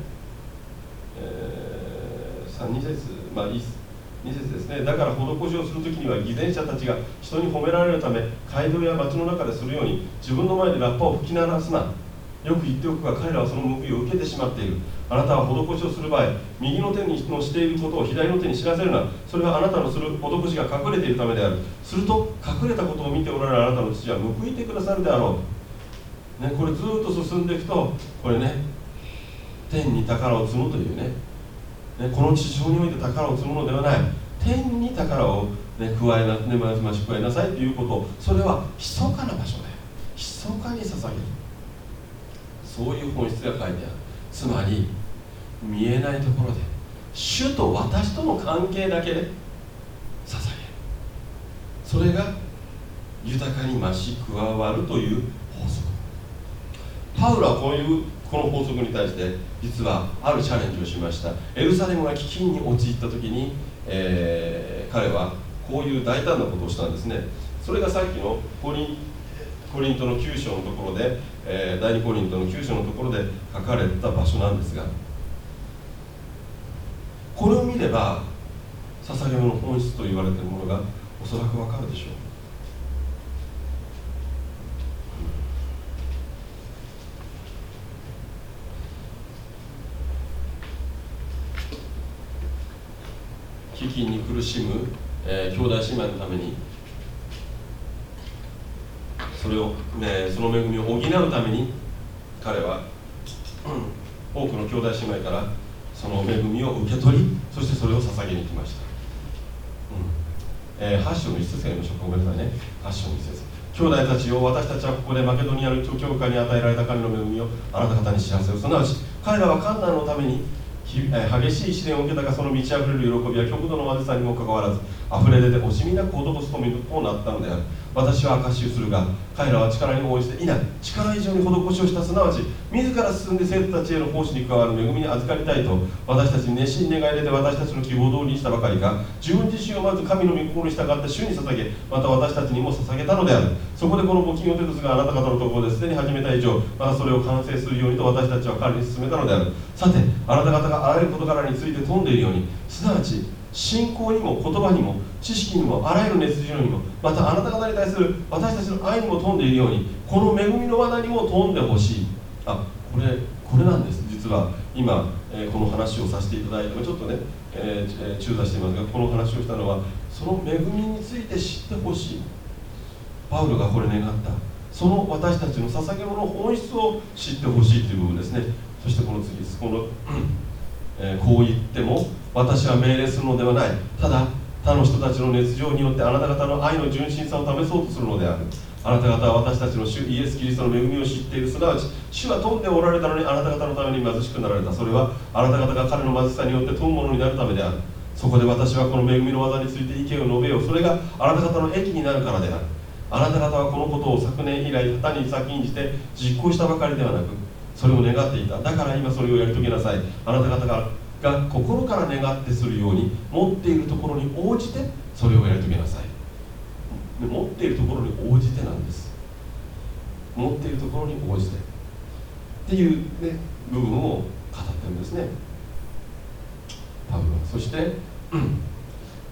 2節まあ2節ですねだから施しをするときには偽善者たちが人に褒められるため街道や街の中でするように自分の前き鳴らすな。よく言っておくが彼らはその報いを受けてしまっている。あなたは施しをする場合右の手にのしていることを左の手に知らせるな。それはあなたのする施しが隠れているためである。すると隠れたことを見ておられるあなたの父は報いてくださるであろう、ね、これずっと進んでいくとこれね天に宝を積むというね。ね、この地上において宝を積むのではない。天に宝を、ね、加えな、ね、まし加えなさいということ。それは密かな場所で密かに捧げる。そういう本質が書いてある。つまり見えないところで主と私との関係だけで捧げる。それが豊かに増し加わるという法則。パウロはこういうこの法則に対して実はあるチャレンジをしました。エルサレムが飢饉に陥った時に、えー、彼はこういう大胆なことをしたんですね。それがさっきのコリンコリントの9章のところで、えー、第2コリントの9章のところで書かれた場所なんですがこれを見れば捧げ物の本質と言われているものがおそらくわかるでしょう。飢饉に苦しむ、えー、兄弟姉妹のためにそれを、ね、その恵みを補うために彼は、多くの兄弟姉妹からその恵みを受け取りそしてそれを捧げに来ました、うん、えー、8章の1節が読ましょう。かごめんなさいね。8章の1節。兄弟たちよ私たちはここでマケドニアの教会に与えられた神の恵みをあなた方に知らせるすなわち彼らは観難のために激しい試練を受けたがその満ち溢れる喜びは極度の貧しさにもかかわらず溢れ出て惜しみなく施す富となったのである。私は証しするが彼らは力に応じていない。力以上に施しをしたすなわち自ら進んで生徒たちへの奉仕に加わる恵みに預かりたいと私たちに熱心に願い入れて私たちの希望通りにしたばかりか自分自身をまず神の御心に従って主に捧げまた私たちにも捧げたのである。そこでこの募金を手つがあなた方のところですでに始めた以上またそれを完成するようにと私たちは彼に進めたのである。さてあなた方があらゆる事柄について富んでいるようにすなわち信仰にも言葉にも知識にもあらゆる熱情にもまたあなた方に対する私たちの愛にも富んでいるようにこの恵みの罠にも富んでほしい。あこれこれなんです。実は今、えー、この話をさせていただいてもちょっとね、えー、中座していますがこの話をしたのはその恵みについて知ってほしい。パウロがこれ願った。その私たちの捧げ物の本質を知ってほしいという部分ですね。そしてこの次です。このえー、こう言っても私は命令するのではない。ただ他の人たちの熱情によってあなた方の愛の純真さを試そうとするのである。あなた方は私たちの主イエス・キリストの恵みを知っているすなわち主は富んでおられたのにあなた方のために貧しくなられた。それはあなた方が彼の貧しさによって富むものになるためである。そこで私はこの恵みの技について意見を述べよう。それがあなた方の益になるからである。あなた方はこのことを昨年以来他に先んじて実行したばかりではなくそれを願っていた。だから今それをやり遂げなさい。あなた方がが心から願ってするように持っているところに応じてそれをやり遂げなさい。持っているところに応じてなんです。持っているところに応じて。っていう、ね、部分を語ってるんですね。パウロそして、うん。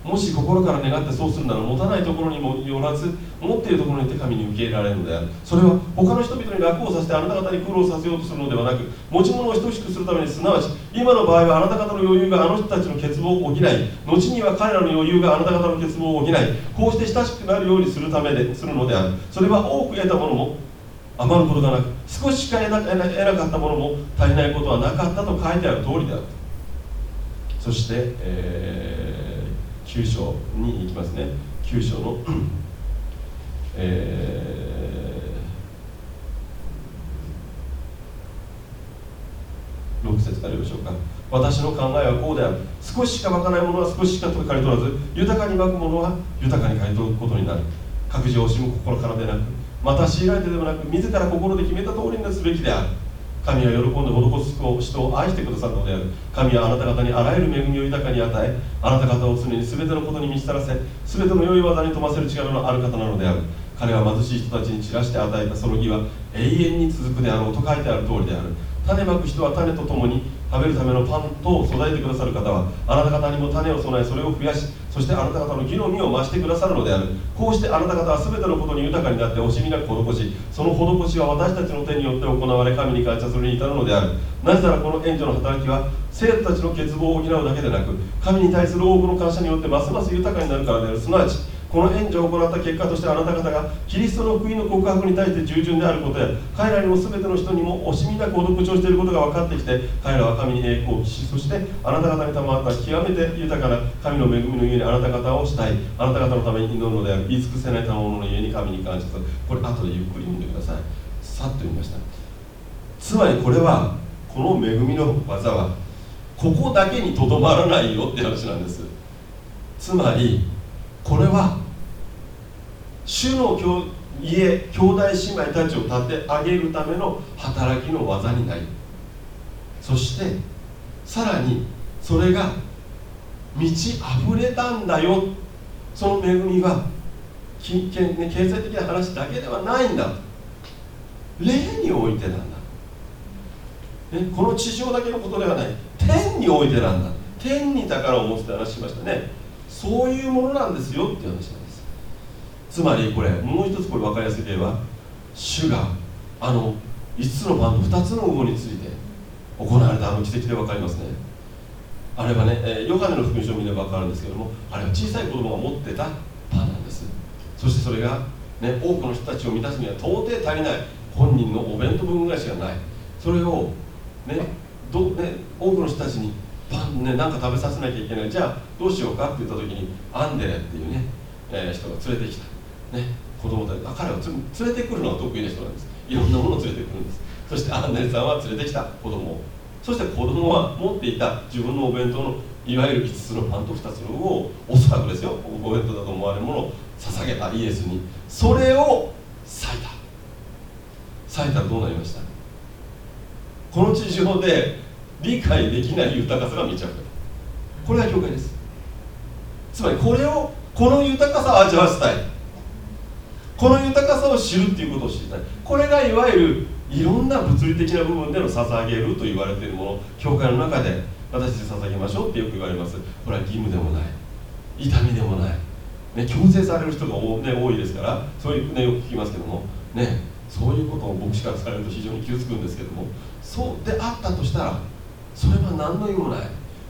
もし心から願ってそうするなら持たないところにもよらず持っているところに手紙に受け入れられるのであるそれは他の人々に楽をさせてあなた方に苦労させようとするのではなく持ち物を等しくするためにすなわち今の場合はあなた方の余裕があの人たちの欠乏を補い後には彼らの余裕があなた方の欠乏を補いこうして親しくなるようにするためでするのである。それは多く得たものも余ることがなく少ししか得なかったものも足りないことはなかったと書いてある通りである。そして、えー9章に行きますね。9章の、[clears throat] えー、6節からよろしょうか。私の考えはこうである。少ししかまかないものは少ししか刈り取らず豊かにまくものは豊かに刈り取ることになる。各自を惜しむ心からでなくまた強いられてでもなく自ら心で決めた通りにすべきである。神は喜んで施す人を愛してくださるのである。神はあなた方にあらゆる恵みを豊かに与えあなた方を常に全てのことに満ちたらせ全ての良い技に富ませる力のある方なのである。彼は貧しい人たちに散らして与えたその義は永遠に続くであろうと書いてある通りである。種まく人は種とともに食べるためのパンと育ててくださる方はあなた方にも種を備えそれを増やしそしてあなた方の義の実を増してくださるのである。こうしてあなた方は全てのことに豊かになって惜しみなく施しその施しは私たちの手によって行われ神に感謝するに至るのである。なぜならこの援助の働きは生徒たちの欠乏を補うだけでなく神に対する多くの感謝によってますます豊かになるからである。すなわちこの援助を行った結果としてあなた方がキリストの福音の告白に対して従順であることや彼らにも全ての人にも惜しみなく施しをしていることが分かってきて彼らは神に栄光を期しそしてあなた方に賜った極めて豊かな神の恵みの家にあなた方をしたいあなた方のために祈るのである。言い尽くせない賜物の家に神に感謝する。これ後でゆっくり読んでください。さっと読みました。つまりこれはこの恵みの技はここだけにとどまらないよって話なんです。つまりこれは主の家兄弟姉妹たちを立て上げるための働きの技になりそしてさらにそれが満ち溢れたんだよ。その恵みは金経済的な話だけではないんだ。霊においてなんだ、ね、この地上だけのことではない。天においてなんだ。天に宝を持つって話しましたね。そういうものなんですよっていう話なんです。つまりこれもう一つこれ分かりやすい例は主があの5つのパンと2つの魚について行われたあの奇跡で分かりますね。あれはね、えー、ヨハネの福音書を見れば分かるんですけどもあれは小さい子供が持ってたパンなんです。そしてそれが、ね、多くの人たちを満たすには到底足りない本人のお弁当分ぐらいしかない。それをねどね多くの人たちにパンねなんか食べさせなきゃいけない。じゃあどうしようかって言った時にアンデレっていうねえー、人が連れてきた、ね、子供たち彼は連れてくるのが得意な人なんです。いろんなものを連れてくるんです。そしてアンネさんは連れてきた子供を。そして子供は持っていた自分のお弁当のいわゆる5つのパンと2つの魚をおそらくですよお弁当だと思われるものを捧げたイエスに。それを裂いた。裂いたらどうなりました？この地上で理解できない豊かさが満ち溢れた。これが教会です。つまりこれをこの豊かさを味わわせたい。この豊かさを知るっていうことを知りたい。これがいわゆるいろんな物理的な部分での捧げると言われているもの。教会の中で私たち捧げましょうってよく言われます。これは義務でもない。痛みでもない、ね、強制される人が多,、ね、多いですからそういうねよく聞きますけども。ねそういうことを牧師からされると非常に傷つくんですけども。そうであったとしたらそれは何の意味もない。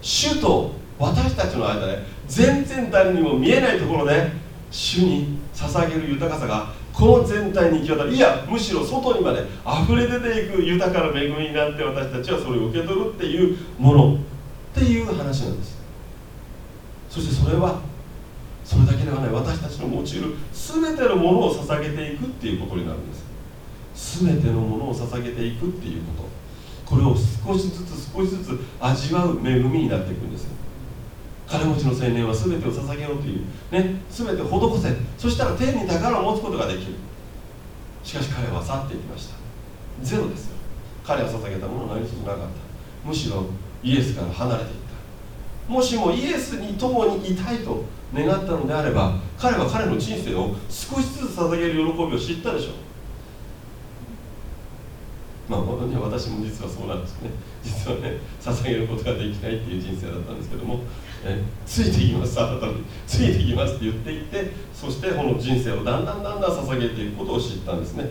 主と私たちの間で全然誰にも見えないところで主に捧げる豊かさがこの全体に行き渡る。いやむしろ外にまで溢れ出ていく豊かな恵みになって私たちはそれを受け取るっていうものっていう話なんです。そしてそれはそれだけではない。私たちの用いる全てのものを捧げていくっていうことになるんです。全てのものを捧げていくっていうこと。これを少しずつ少しずつ味わう恵みになっていくんですよ。金持ちの青年は全てを捧げようという、ね、全て施せ。そしたら天に宝を持つことができる。しかし彼は去っていきました。ゼロですよ。彼は捧げたもの何一つなかった。むしろイエスから離れていった。もしもイエスに共にいたいと願ったのであれば彼は彼の人生を少しずつ捧げる喜びを知ったでしょう。まあ本当に、私も実はそうなんですね。実はね捧げることができないっていう人生だったんですけども。ついていきますあなたに。ついていきますって言っていってそしてこの人生をだんだんだんだん捧げていくことを知ったんですね。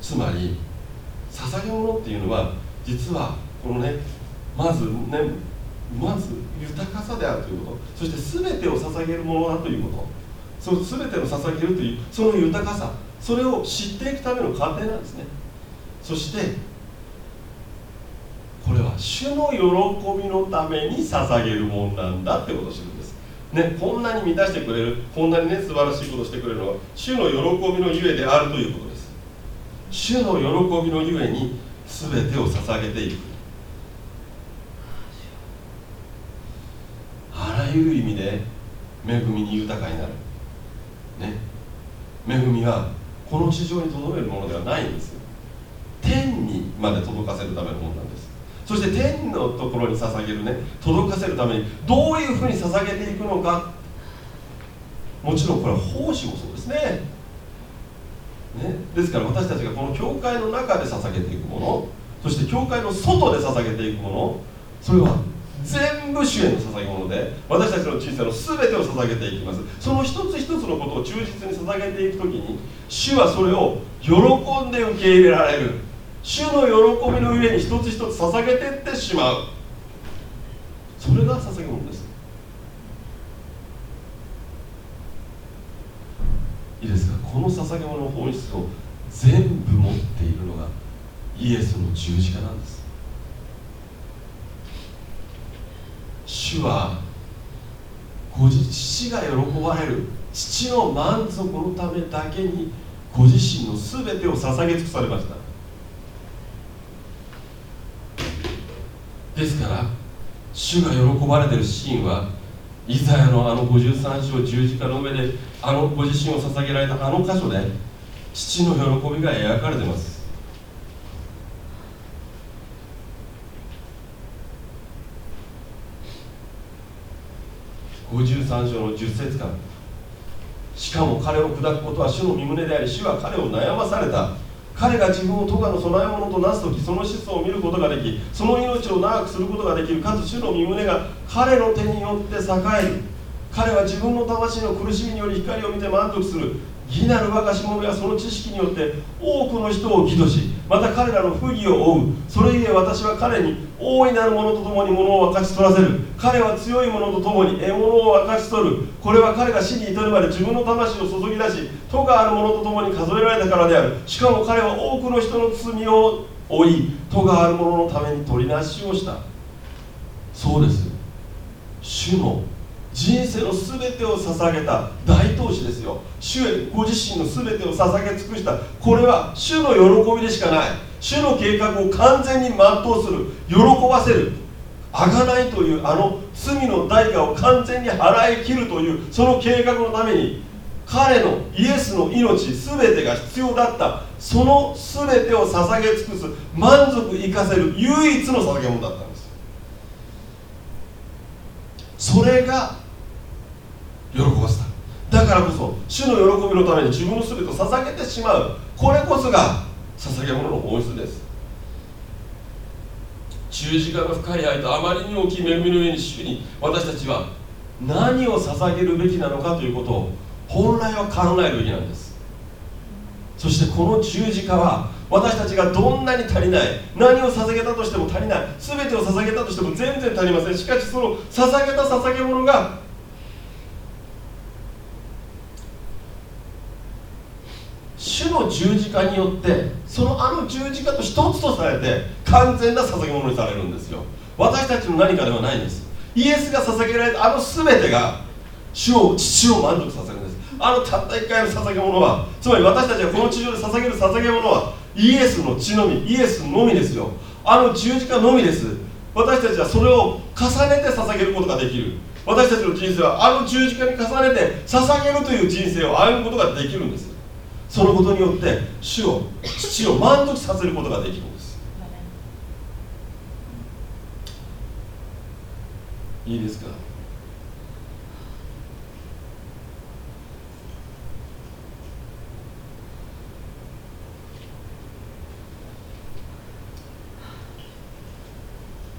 つまり捧げ物っていうのは実はこのねまずねまず豊かさであるということ。そして全てを捧げるものだということ。その全てを捧げるというその豊かさそれを知っていくための過程なんですね。そしてこれは主の喜びのために捧げるもんなんだってことを知るんです、ね、こんなに満たしてくれるこんなにね素晴らしいことをしてくれるのは主の喜びのゆえであるということです。主の喜びのゆえに全てを捧げていく。あらゆる意味で恵みに豊かになる。ね恵みはこの地上に届けるものではないんです。天にまで届かせるためのものなんです。そして天のところに捧げるね届かせるためにどういうふうに捧げていくのか。もちろんこれは奉仕もそうですね。ねですから私たちがこの教会の中で捧げていくものそして教会の外で捧げていくものそれは全部主への捧げ物で私たちの人生の全てを捧げていきます。その一つ一つのことを忠実に捧げていく時に主はそれを喜んで受け入れられる。主の喜びの上に一つ一つ捧げていってしまう。それが捧げ物です。いいですか？この捧げ物の本質を全部持っているのがイエスの十字架なんです。主はご自父が喜ばれる。父の満足のためだけにご自身の全てを捧げ尽くされました。ですから主が喜ばれているシーンはイザヤのあの53章十字架の上であのご自身を捧げられたあの箇所で父の喜びが描かれています。53章の10節からしかも彼を砕くことは主の身胸であり主は彼を悩まされた。彼が自分を咎の供え物となす時その子孫を見ることができその命を長くすることができるかつ主の身胸が彼の手によって栄える。彼は自分の魂の苦しみにより光を見て満足する。義なる我がしもべはその知識によって多くの人を義としまた彼らの不義を負う。それゆえ私は彼に大いなる者と共に物を分かち取らせる。彼は強い者と共に獲物を分かち取る。これは彼が死に至るまで自分の魂を注ぎ出し戸がある者と共に数えられたからである。しかも彼は多くの人の罪を負い戸がある者のために取りなしをした。そうです。主の人生の全てを捧げた大投資ですよ。主へご自身の全てを捧げ尽くした。これは主の喜びでしかない。主の計画を完全に全うする。喜ばせる。贖いというあの罪の代価を完全に払い切るというその計画のために彼のイエスの命全てが必要だった。その全てを捧げ尽くす満足いかせる唯一の捧げ物だったんです。それがだからこそ主の喜びのために自分の全てを捧げてしまう。これこそが捧げ物の本質です。十字架の深い愛とあまりに大きい恵みの上に主に私たちは何を捧げるべきなのかということを本来は考えるべきなんです。そしてこの十字架は私たちがどんなに足りない何を捧げたとしても足りない全てを捧げたとしても全然足りません。しかしその捧げた捧げ物が主の十字架によってそのあの十字架と一つとされて完全な捧げ物にされるんですよ。私たちの何かではないんです。イエスが捧げられたあの全てが主を父を満足させるんです。あのたった一回の捧げ物はつまり私たちがこの地上で捧げる捧げ物はイエスの血のみイエスのみですよ。あの十字架のみです。私たちはそれを重ねて捧げることができる。私たちの人生はあの十字架に重ねて捧げるという人生を歩むことができるんです。そのことによって主を父を満足させることができるんですいいですか？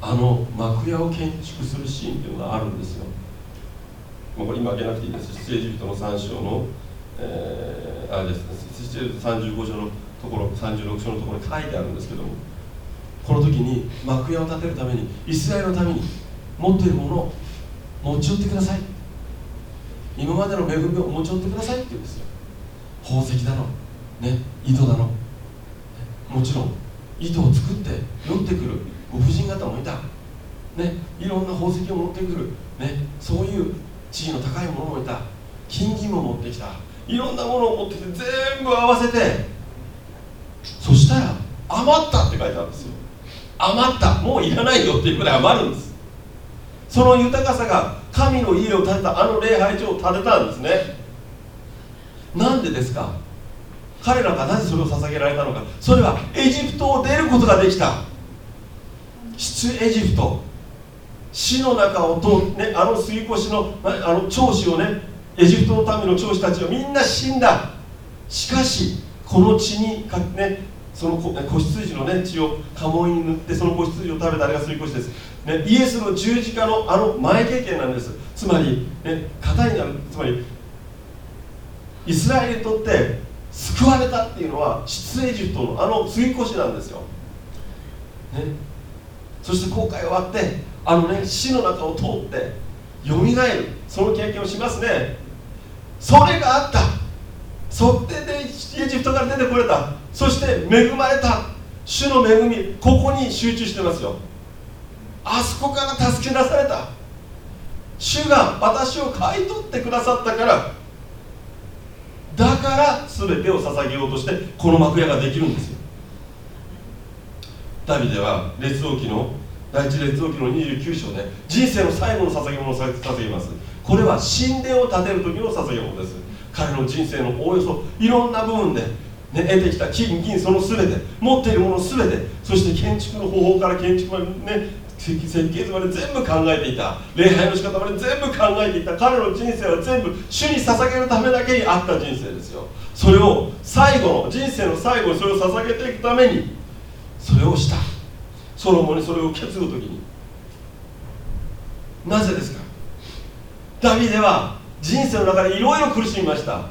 あの幕屋を建築するシーンというのがあるんですよ。もうこれ今開けなくていいです。出エジプトの3章の、えー、あれです。ね、35章のところ、36章のところに書いてあるんですけども、この時に幕屋を建てるために、イスラエルのために持っているものを持ち寄ってください。今までの恵みを持ち寄ってくださいって言うんですよ。宝石だの、ね、糸だの、もちろん糸を作って寄ってくるご婦人方もいた、ね、いろんな宝石を持ってくる、ね、そういう地位の高いものもいた。金銀も持ってきた。いろんなものを持ってきて全部合わせてそしたら余ったって書いてあるんですよ。余った。もういらないよっていうくらい余るんです。その豊かさが神の家を建てたあの礼拝所を建てたんですね。なんでですか？彼らがなぜそれを捧げられたのか。それはエジプトを出ることができた。出エジプト。死の中を通って、ね、あの杉越のあの長子をねエジプトの民の長子たちはみんな死んだ。しかしこの血にか、ね、その子羊の、ね、血を家紋に塗ってその子羊を食べたあれが杉越です、ね、イエスの十字架のあの前経験なんです。つまり、ね、型になるつまりイスラエルにとって救われたっていうのは出エジプトのあの杉越しなんですよ、ね、そして後悔終わってあのね死の中を通ってよみがえる。その経験をしますね。それがあった。それでエジプトから出てこれた。そして恵まれた。主の恵みここに集中してますよ。あそこから助け出された。主が私を買い取ってくださったから。だから全てを捧げようとしてこの幕屋ができるんですよ。ダビデは列王記の第一列王記の29章で人生の最後の捧げ物を捧げます。これは神殿を建てる時の捧げ物です。彼の人生のおおよそいろんな部分で、ね、得てきた金銀その全て持っているもの全てそして建築の方法から建築までね設計図まで全部考えていた。礼拝の仕方まで全部考えていた。彼の人生は全部主に捧げるためだけにあった人生ですよ。それを最後の人生の最後にそれを捧げていくためにそれをした。ソロモンにそれを受け継ぐ時に。なぜですか？ダビデは人生の中でいろいろ苦しみました。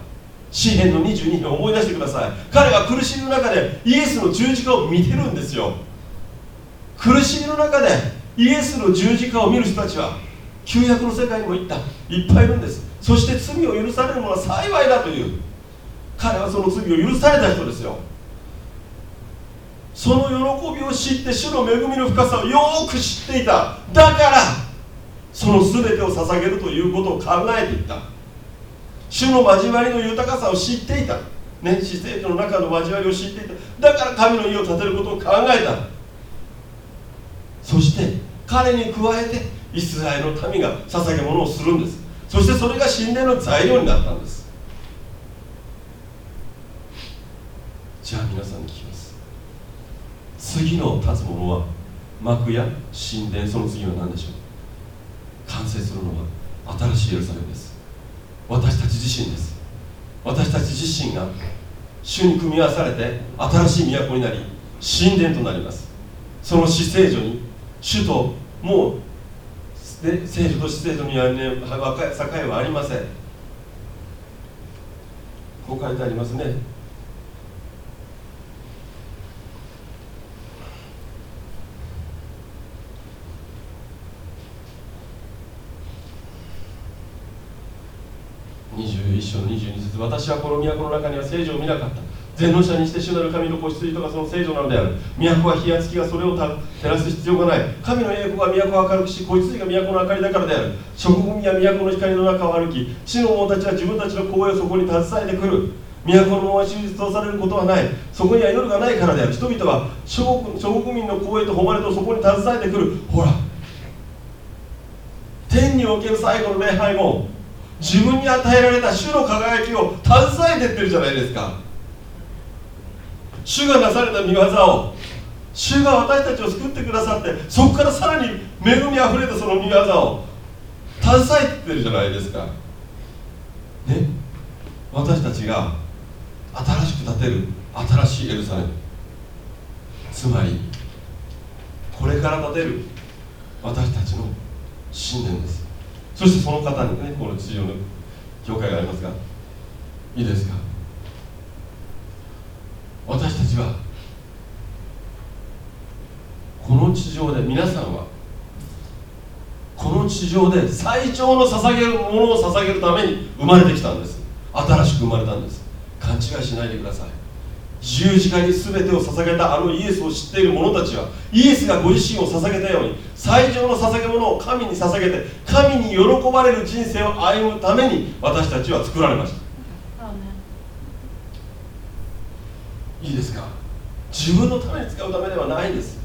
詩篇の22編を思い出してください。彼は苦しみの中でイエスの十字架を見てるんですよ。苦しみの中でイエスの十字架を見る人たちは旧約の世界にも行った。いっぱいいるんです。そして罪を許される者は幸いだという。彼はその罪を許された人ですよ。その喜びを知って主の恵みの深さをよく知っていた。だからその全てを捧げるということを考えていた。主の交わりの豊かさを知っていた。ね姿勢の中の交わりを知っていた。だから神の家を建てることを考えた。そして彼に加えてイスラエルの民が捧げ物をするんです。そしてそれが神殿の材料になったんです。じゃあ皆さんに聞きます。次の立つものは幕や神殿その次は何でしょう？完成するのは新しいエルサレムです。私たち自身です。私たち自身が主に組み合わされて新しい都になり神殿となります。その死聖女に主ともう聖女と死聖女にはね境はありません。こう書いてありますね。21章22節。私はこの都の中には聖女を見なかった。全能者にして主なる神の子羊とかその聖女なのである。都は火や月がそれを照らす必要がない。神の栄光が都を明るくし子羊が都の明かりだからである。諸国民は都の光の中を歩き地の王たちは自分たちの光栄をそこに携えてくる。都の門は忠実とされることはない。そこには夜がないからである。人々は諸国諸国民の光栄と誉れとそこに携えてくる。ほら。天における最後の礼拝も自分に与えられた主の輝きを携えてってるじゃないですか。主がなされた見業を主が私たちを救ってくださってそこからさらに恵みあふれたその見業を携えてってるじゃないですか。ね私たちが新しく建てる新しいエルサレム。つまりこれから建てる私たちの信念です。そしてその方にねこの地上の教会がありますがいいですか？私たちはこの地上で皆さんはこの地上で最長の捧げるものを捧げるために生まれてきたんです。新しく生まれたんです。勘違いしないでください。十字架に全てを捧げたあのイエスを知っている者たちはイエスがご自身を捧げたように最上の捧げ物を神に捧げて神に喜ばれる人生を歩むために私たちは作られました。いいですか？自分のために使うためではないんです。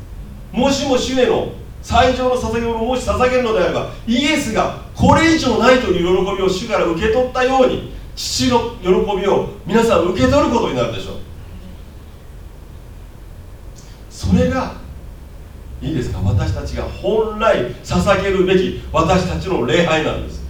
もしも主への最上の捧げ物をもし捧げるのであればイエスがこれ以上ないという喜びを主から受け取ったように父の喜びを皆さん受け取ることになるでしょう。それがいいですか？私たちが本来捧げるべき私たちの礼拝なんです。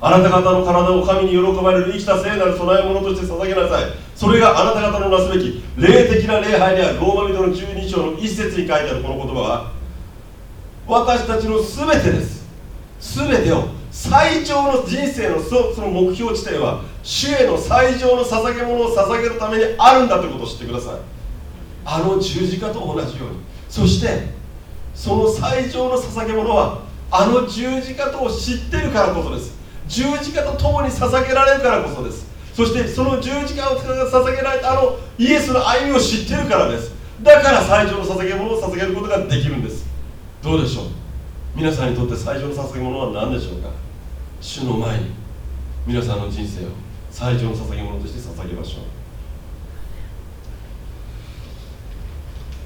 あなた方の体を神に喜ばれる生きた聖なる供え物として捧げなさい。それがあなた方のなすべき霊的な礼拝である。ローマ人の12章の一節に書いてあるこの言葉は私たちの全てです。全てを最長の人生のその目標地点は主への最上の捧げ物を捧げるためにあるんだということを知ってください。あの十字架と同じように。そしてその最上の捧げ物はあの十字架とを知ってるからこそです。十字架と共に捧げられるからこそです。そしてその十字架を捧げられたあのイエスの歩みを知ってるからです。だから最上の捧げ物を捧げることができるんです。どうでしょう？皆さんにとって最上の捧げ物は何でしょうか？主の前に皆さんの人生を最上の捧げ物として捧げましょう。